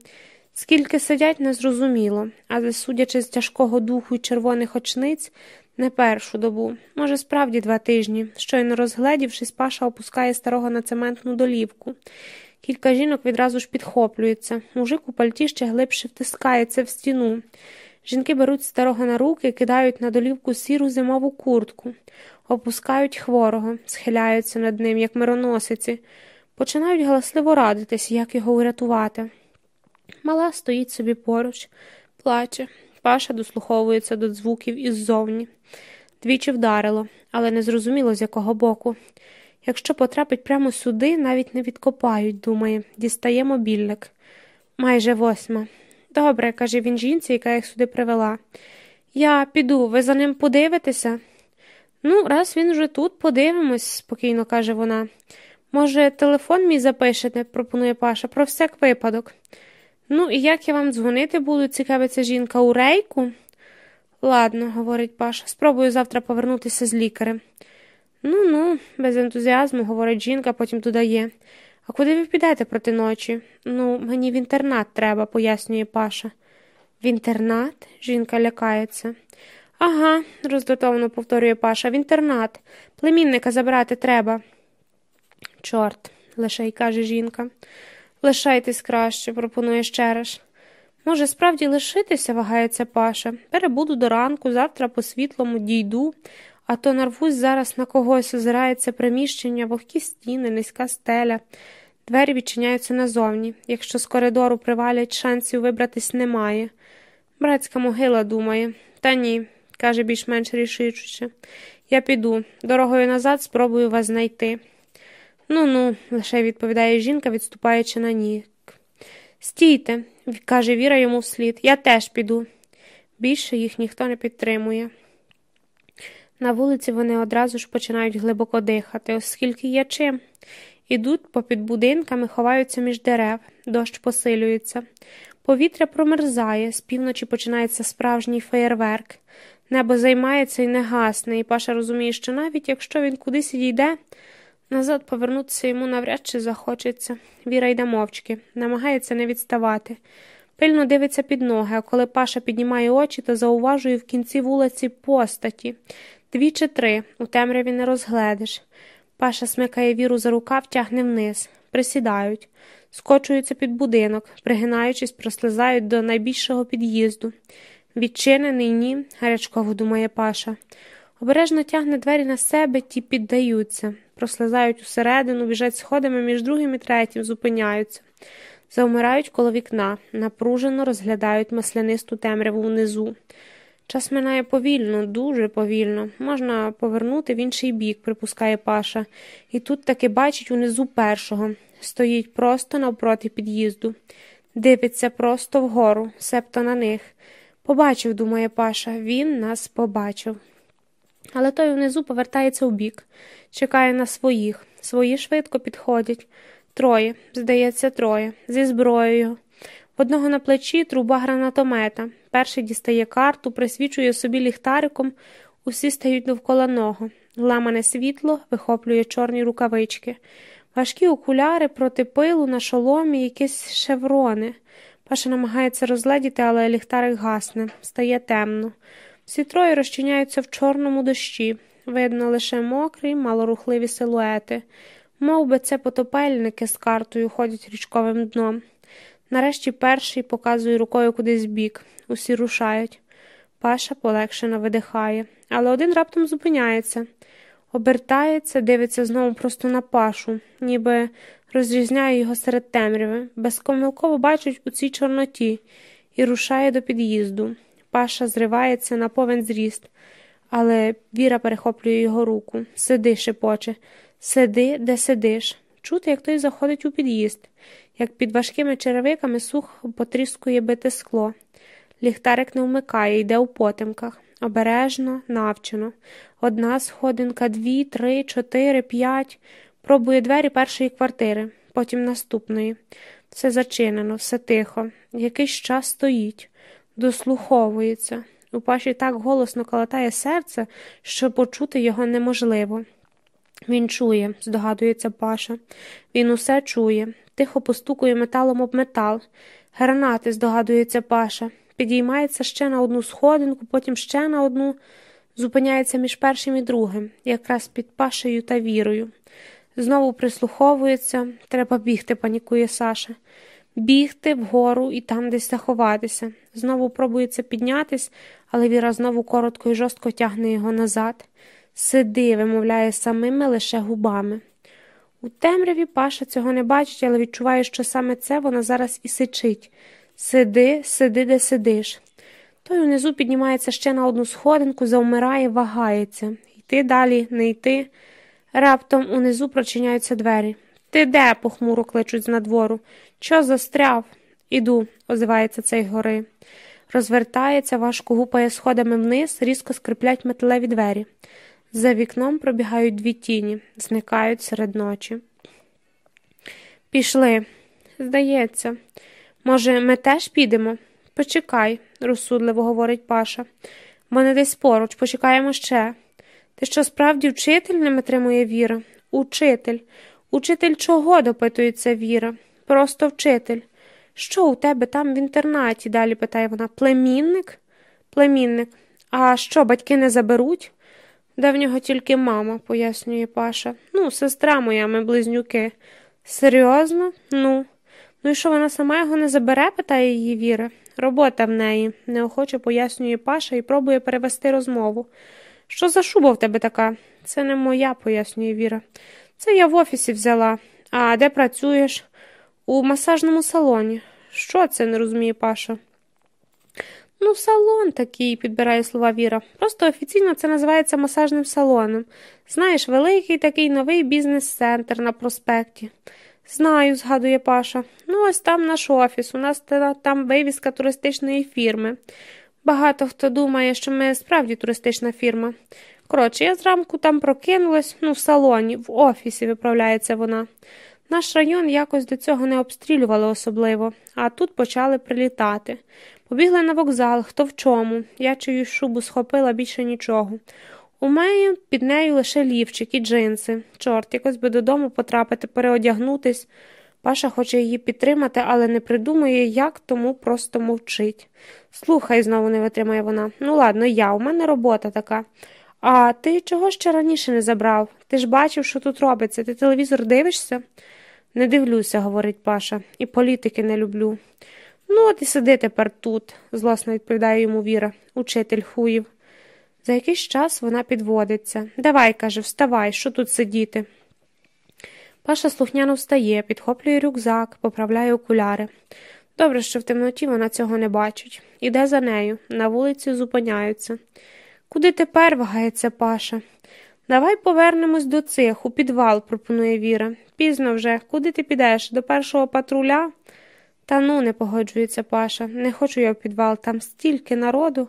Скільки сидять, незрозуміло, але, судячи з тяжкого духу й червоних очниць, не першу добу, може, справді два тижні. Щойно розгледівшись, Паша опускає старого на цементну долівку. Кілька жінок відразу ж підхоплюється. Мужик у пальті ще глибше втискається в стіну. Жінки беруть старого на руки, кидають на долівку сіру зимову куртку, опускають хворого, схиляються над ним, як мироносиці, починають галасливо радитись, як його урятувати. Мала стоїть собі поруч, плаче. Паша дослуховується до звуків іззовні. Двічі вдарило, але не зрозуміло, з якого боку. Якщо потрапить прямо сюди, навіть не відкопають, думає, дістає мобільник. Майже восьма. Добре, каже він жінці, яка їх сюди привела. Я піду, ви за ним подивитеся? Ну, раз він вже тут, подивимось, спокійно каже вона. Може, телефон мій запишете, пропонує Паша, про всяк випадок. Ну, і як я вам дзвонити буду, цікавиться жінка у рейку? Ладно, говорить Паша, спробую завтра повернутися з лікарем. Ну ну, без ентузіазму, говорить жінка, потім додає. А куди ви підете проти ночі? Ну, мені в інтернат треба, пояснює Паша. В інтернат? жінка лякається. Ага, роздратовано повторює Паша, в інтернат. Племінника забрати треба. Чорт, лише й каже жінка. Лишайтесь краще, пропонує ще раз. Може, справді лишитися, вагається Паша. Перебуду до ранку, завтра по світлому дійду, а то нарвусь зараз на когось, озирається приміщення, вогкі стіни, низька стеля. Двері відчиняються назовні. Якщо з коридору привалять, шансів вибратись немає. Братська могила думає. Та ні, каже більш-менш рішуче. Я піду. Дорогою назад спробую вас знайти. Ну ну, лише відповідає жінка, відступаючи на нік. Стійте, каже Віра йому вслід, я теж піду. Більше їх ніхто не підтримує. На вулиці вони одразу ж починають глибоко дихати, оскільки є чим. Ідуть попід будинками, ховаються між дерев, дощ посилюється. Повітря промерзає, з півночі починається справжній феєрверк. Небо займається і не гасне, і Паша розуміє, що навіть якщо він кудись йде, Назад повернутися йому навряд чи захочеться. Віра йде мовчки, намагається не відставати. Пильно дивиться під ноги, а коли Паша піднімає очі, то зауважує в кінці вулиці постаті дві чи три, у темряві не розгледиш. Паша смикає віру за рукав, тягне вниз, присідають, скочуються під будинок, пригинаючись, прослизають до найбільшого під'їзду. Відчинений ні, гарячково думає Паша. Обережно тягне двері на себе, ті піддаються, прослизають усередину, біжать сходами між другим і третім, зупиняються, завмирають коло вікна, напружено розглядають маслянисту темряву внизу. Час минає повільно, дуже повільно. Можна повернути в інший бік, припускає Паша, і тут таки бачить унизу першого. Стоїть просто навпроти під'їзду, дивиться просто вгору, септо на них. Побачив, думає Паша, він нас побачив. Але той внизу повертається у бік, чекає на своїх. Свої швидко підходять. Троє, здається, троє, зі зброєю. В одного на плечі труба гранатомета. Перший дістає карту, присвічує собі ліхтариком, усі стають довкола нього. Ламане світло вихоплює чорні рукавички, важкі окуляри проти пилу на шоломі, якісь шеврони. Паша намагається розгледіти, але ліхтарик гасне, стає темно. Всі троє розчиняються в чорному дощі. Видно лише мокрі, малорухливі силуети. Мов би це потопельники з картою ходять річковим дном. Нарешті перший показує рукою кудись бік. Усі рушають. Паша полегшено видихає, але один раптом зупиняється, обертається, дивиться знову просто на пашу, ніби розрізняє його серед темряви, безкомилково бачить у цій чорноті і рушає до під'їзду. Паша зривається на повен зріст, але Віра перехоплює його руку. Сиди, шепоче, сиди, де сидиш. Чути, як той заходить у під'їзд, як під важкими черевиками сухо потріскує бите скло. Ліхтарик не вмикає, йде у потемках. Обережно, навчено. Одна сходинка, дві, три, чотири, п'ять. Пробує двері першої квартири, потім наступної. Все зачинено, все тихо. Якийсь час стоїть, дослуховується. У паші так голосно калатає серце, що почути його неможливо. Він чує, здогадується Паша. Він усе чує, тихо постукує металом об метал. Гранати, здогадується Паша. Підіймається ще на одну сходинку, потім ще на одну, зупиняється між першим і другим, якраз під Пашею та вірою. Знову прислуховується, треба бігти, панікує Саша. Бігти вгору і там десь заховатися. Знову пробується піднятись, але Віра знову коротко і жорстко тягне його назад. Сиди, вимовляє самими лише губами. У темряві Паша цього не бачить, але відчуває, що саме це вона зараз і сичить. Сиди, сиди, де сидиш. Той унизу піднімається ще на одну сходинку, завмирає, вагається. Йти далі, не йти. Раптом унизу прочиняються двері. Ти де? похмуро кличуть з надвору. Що застряв? Іду, озивається цей гори. Розвертається, важко гупає сходами вниз, різко скриплять металеві двері. За вікном пробігають дві тіні, зникають серед ночі. Пішли. Здається, може, ми теж підемо? Почекай, розсудливо говорить Паша. Мене десь поруч, почекаємо ще. Ти що справді вчитель не тримує Віра? Учитель. Учитель чого? допитується Віра. Просто вчитель. Що у тебе там в інтернаті? далі питає вона. Племінник? Племінник. А що, батьки не заберуть? Да в нього тільки мама, пояснює Паша. Ну, сестра моя, ми близнюки. Серйозно? Ну. Ну і що вона сама його не забере? питає її Віра. Робота в неї, неохоче пояснює Паша і пробує перевести розмову. Що за шуба в тебе така? Це не моя, пояснює Віра. Це я в офісі взяла. А де працюєш? У масажному салоні. Що це, не розуміє Паша? Ну, салон такий, підбирає слова Віра. Просто офіційно це називається масажним салоном. Знаєш, великий такий новий бізнес-центр на проспекті. Знаю, згадує Паша. Ну, ось там наш офіс, у нас там вивіска туристичної фірми. Багато хто думає, що ми справді туристична фірма. Коротше, я зранку там прокинулась, ну, в салоні, в офісі, виправляється вона. Наш район якось до цього не обстрілювали особливо, а тут почали прилітати. Побігли на вокзал, хто в чому. Я чиюсь шубу схопила більше нічого. У мене під нею лише лівчик і джинси. Чорт, якось би додому потрапити, переодягнутись. Паша хоче її підтримати, але не придумує, як тому просто мовчить. Слухай, знову не витримає вона. Ну, ладно, я, у мене робота така. А ти чого ще раніше не забрав? Ти ж бачив, що тут робиться. Ти телевізор дивишся? Не дивлюся, говорить Паша, і політики не люблю. Ну, от і сиди тепер тут, злосно відповідає йому Віра, учитель хуїв. За якийсь час вона підводиться. Давай, каже, вставай, що тут сидіти. Паша слухняно встає, підхоплює рюкзак, поправляє окуляри. Добре, що в темноті вона цього не бачить. Іде за нею, на вулиці зупиняються. Куди тепер вагається Паша? Давай повернемось до цих, у підвал, пропонує Віра. Пізно вже. Куди ти підеш? До першого патруля? Та ну, не погоджується Паша. Не хочу я в підвал, там стільки народу.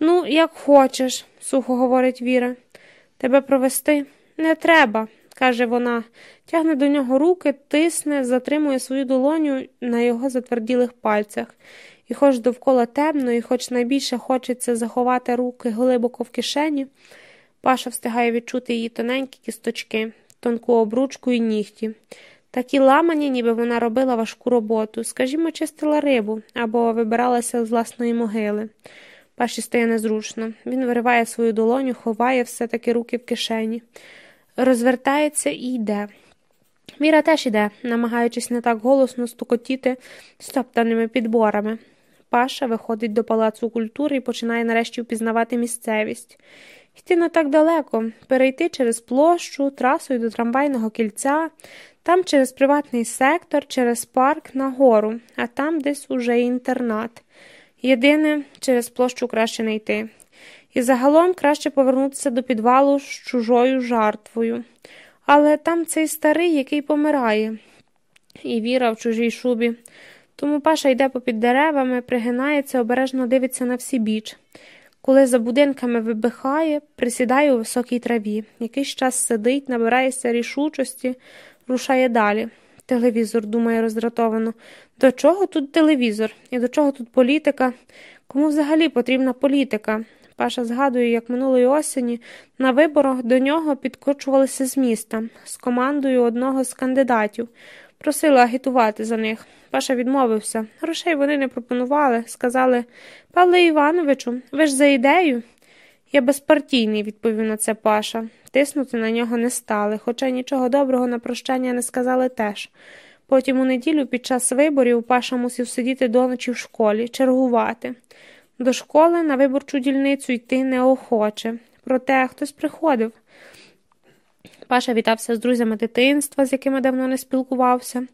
Ну, як хочеш, сухо говорить Віра. Тебе провести не треба, каже вона, тягне до нього руки, тисне, затримує свою долоню на його затверділих пальцях. І хоч довкола темно, і хоч найбільше хочеться заховати руки глибоко в кишені, Паша встигає відчути її тоненькі кісточки, тонку обручку і нігті. Такі ламані, ніби вона робила важку роботу, скажімо, чистила рибу або вибиралася з власної могили. Паші стає незручно. Він вириває свою долоню, ховає все таки руки в кишені, розвертається і йде. Віра теж іде, намагаючись не так голосно стукотіти стоптаними підборами. Паша виходить до палацу культури і починає нарешті впізнавати місцевість. Йти не так далеко, перейти через площу, трасою до трамвайного кільця, там через приватний сектор, через парк нагору, а там десь уже інтернат. Єдине, через площу краще не йти. І загалом краще повернутися до підвалу з чужою жартвою. Але там цей старий, який помирає, і віра в чужій шубі. Тому Паша йде попід деревами, пригинається, обережно дивиться на всі біч. Коли за будинками вибихає, присідає у високій траві. Якийсь час сидить, набирається рішучості, рушає далі. Телевізор, думає роздратовано. До чого тут телевізор? І до чого тут політика? Кому взагалі потрібна політика? Паша згадує, як минулої осені на виборах до нього підкочувалися з міста з командою одного з кандидатів, просили агітувати за них. Паша відмовився. Грошей вони не пропонували. Сказали Павле Івановичу, ви ж за ідею? Я безпартійний, відповів на це Паша. Тиснути на нього не стали, хоча нічого доброго на прощання не сказали теж. Потім у неділю під час виборів Паша мусив сидіти до ночі в школі, чергувати. До школи на виборчу дільницю йти неохоче. Проте хтось приходив. Паша вітався з друзями дитинства, з якими давно не спілкувався,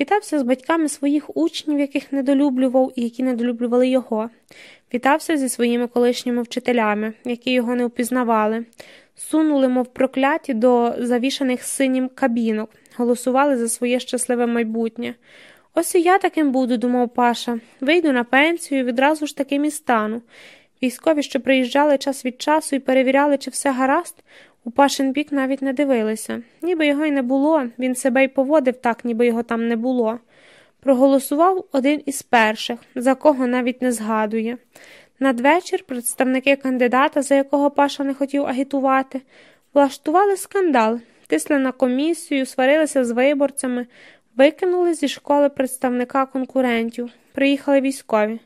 вітався з батьками своїх учнів, яких недолюблював і які недолюблювали його, вітався зі своїми колишніми вчителями, які його не впізнавали, сунули, мов прокляті, до завішаних синім кабінок, голосували за своє щасливе майбутнє. Ось і я таким буду, думав Паша. Вийду на пенсію і відразу ж таким і стану. Військові, що приїжджали час від часу і перевіряли, чи все гаразд, у Пашин бік навіть не дивилися. Ніби його й не було, він себе й поводив так, ніби його там не було. Проголосував один із перших, за кого навіть не згадує. Надвечір представники кандидата, за якого Паша не хотів агітувати, влаштували скандал, тисли на комісію, сварилися з виборцями, викинули зі школи представника конкурентів, приїхали військові.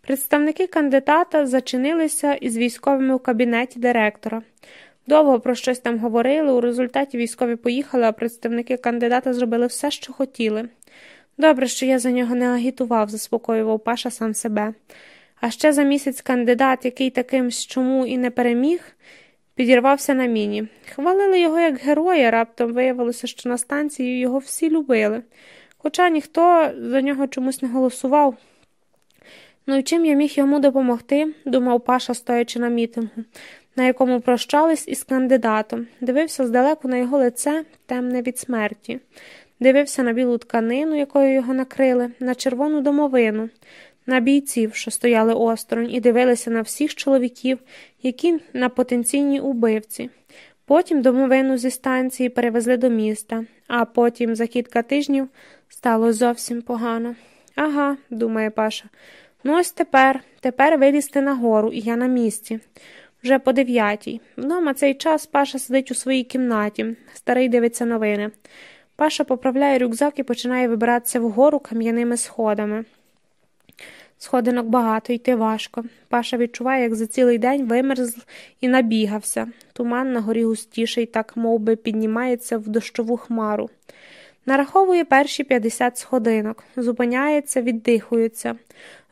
Представники кандидата зачинилися із військовими в кабінеті директора. Довго про щось там говорили, у результаті військові поїхали, а представники кандидата зробили все, що хотіли. Добре, що я за нього не агітував, заспокоював Паша сам себе. А ще за місяць кандидат, який таким чому і не переміг, підірвався на міні. Хвалили його як героя, раптом виявилося, що на станції його всі любили, хоча ніхто за нього чомусь не голосував. Ну і чим я міг йому допомогти, думав Паша, стоячи на мітингу, на якому прощались із кандидатом, дивився здалеку на його лице, темне від смерті, дивився на білу тканину, якою його накрили, на червону домовину, на бійців, що стояли осторонь, і дивилися на всіх чоловіків, які на потенційній убивці. Потім домовину зі станції перевезли до міста, а потім за кілька тижнів стало зовсім погано. Ага, думає Паша. Ну, ось тепер, тепер вилізти нагору, і я на місці. Вже по дев'ятій. Вдома цей час Паша сидить у своїй кімнаті, старий дивиться новини. Паша поправляє рюкзак і починає вибиратися вгору кам'яними сходами. Сходинок багато, йти важко. Паша відчуває, як за цілий день вимерз і набігався. Туман на горі густіший, так мов би, піднімається в дощову хмару. Нараховує перші 50 сходинок, зупиняється, віддихується,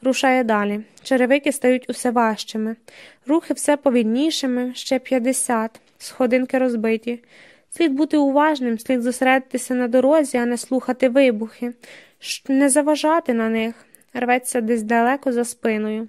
рушає далі. Черевики стають усе важчими, рухи все повільнішими, ще 50, сходинки розбиті. Слід бути уважним, слід зосередитися на дорозі, а не слухати вибухи, не заважати на них, рветься десь далеко за спиною.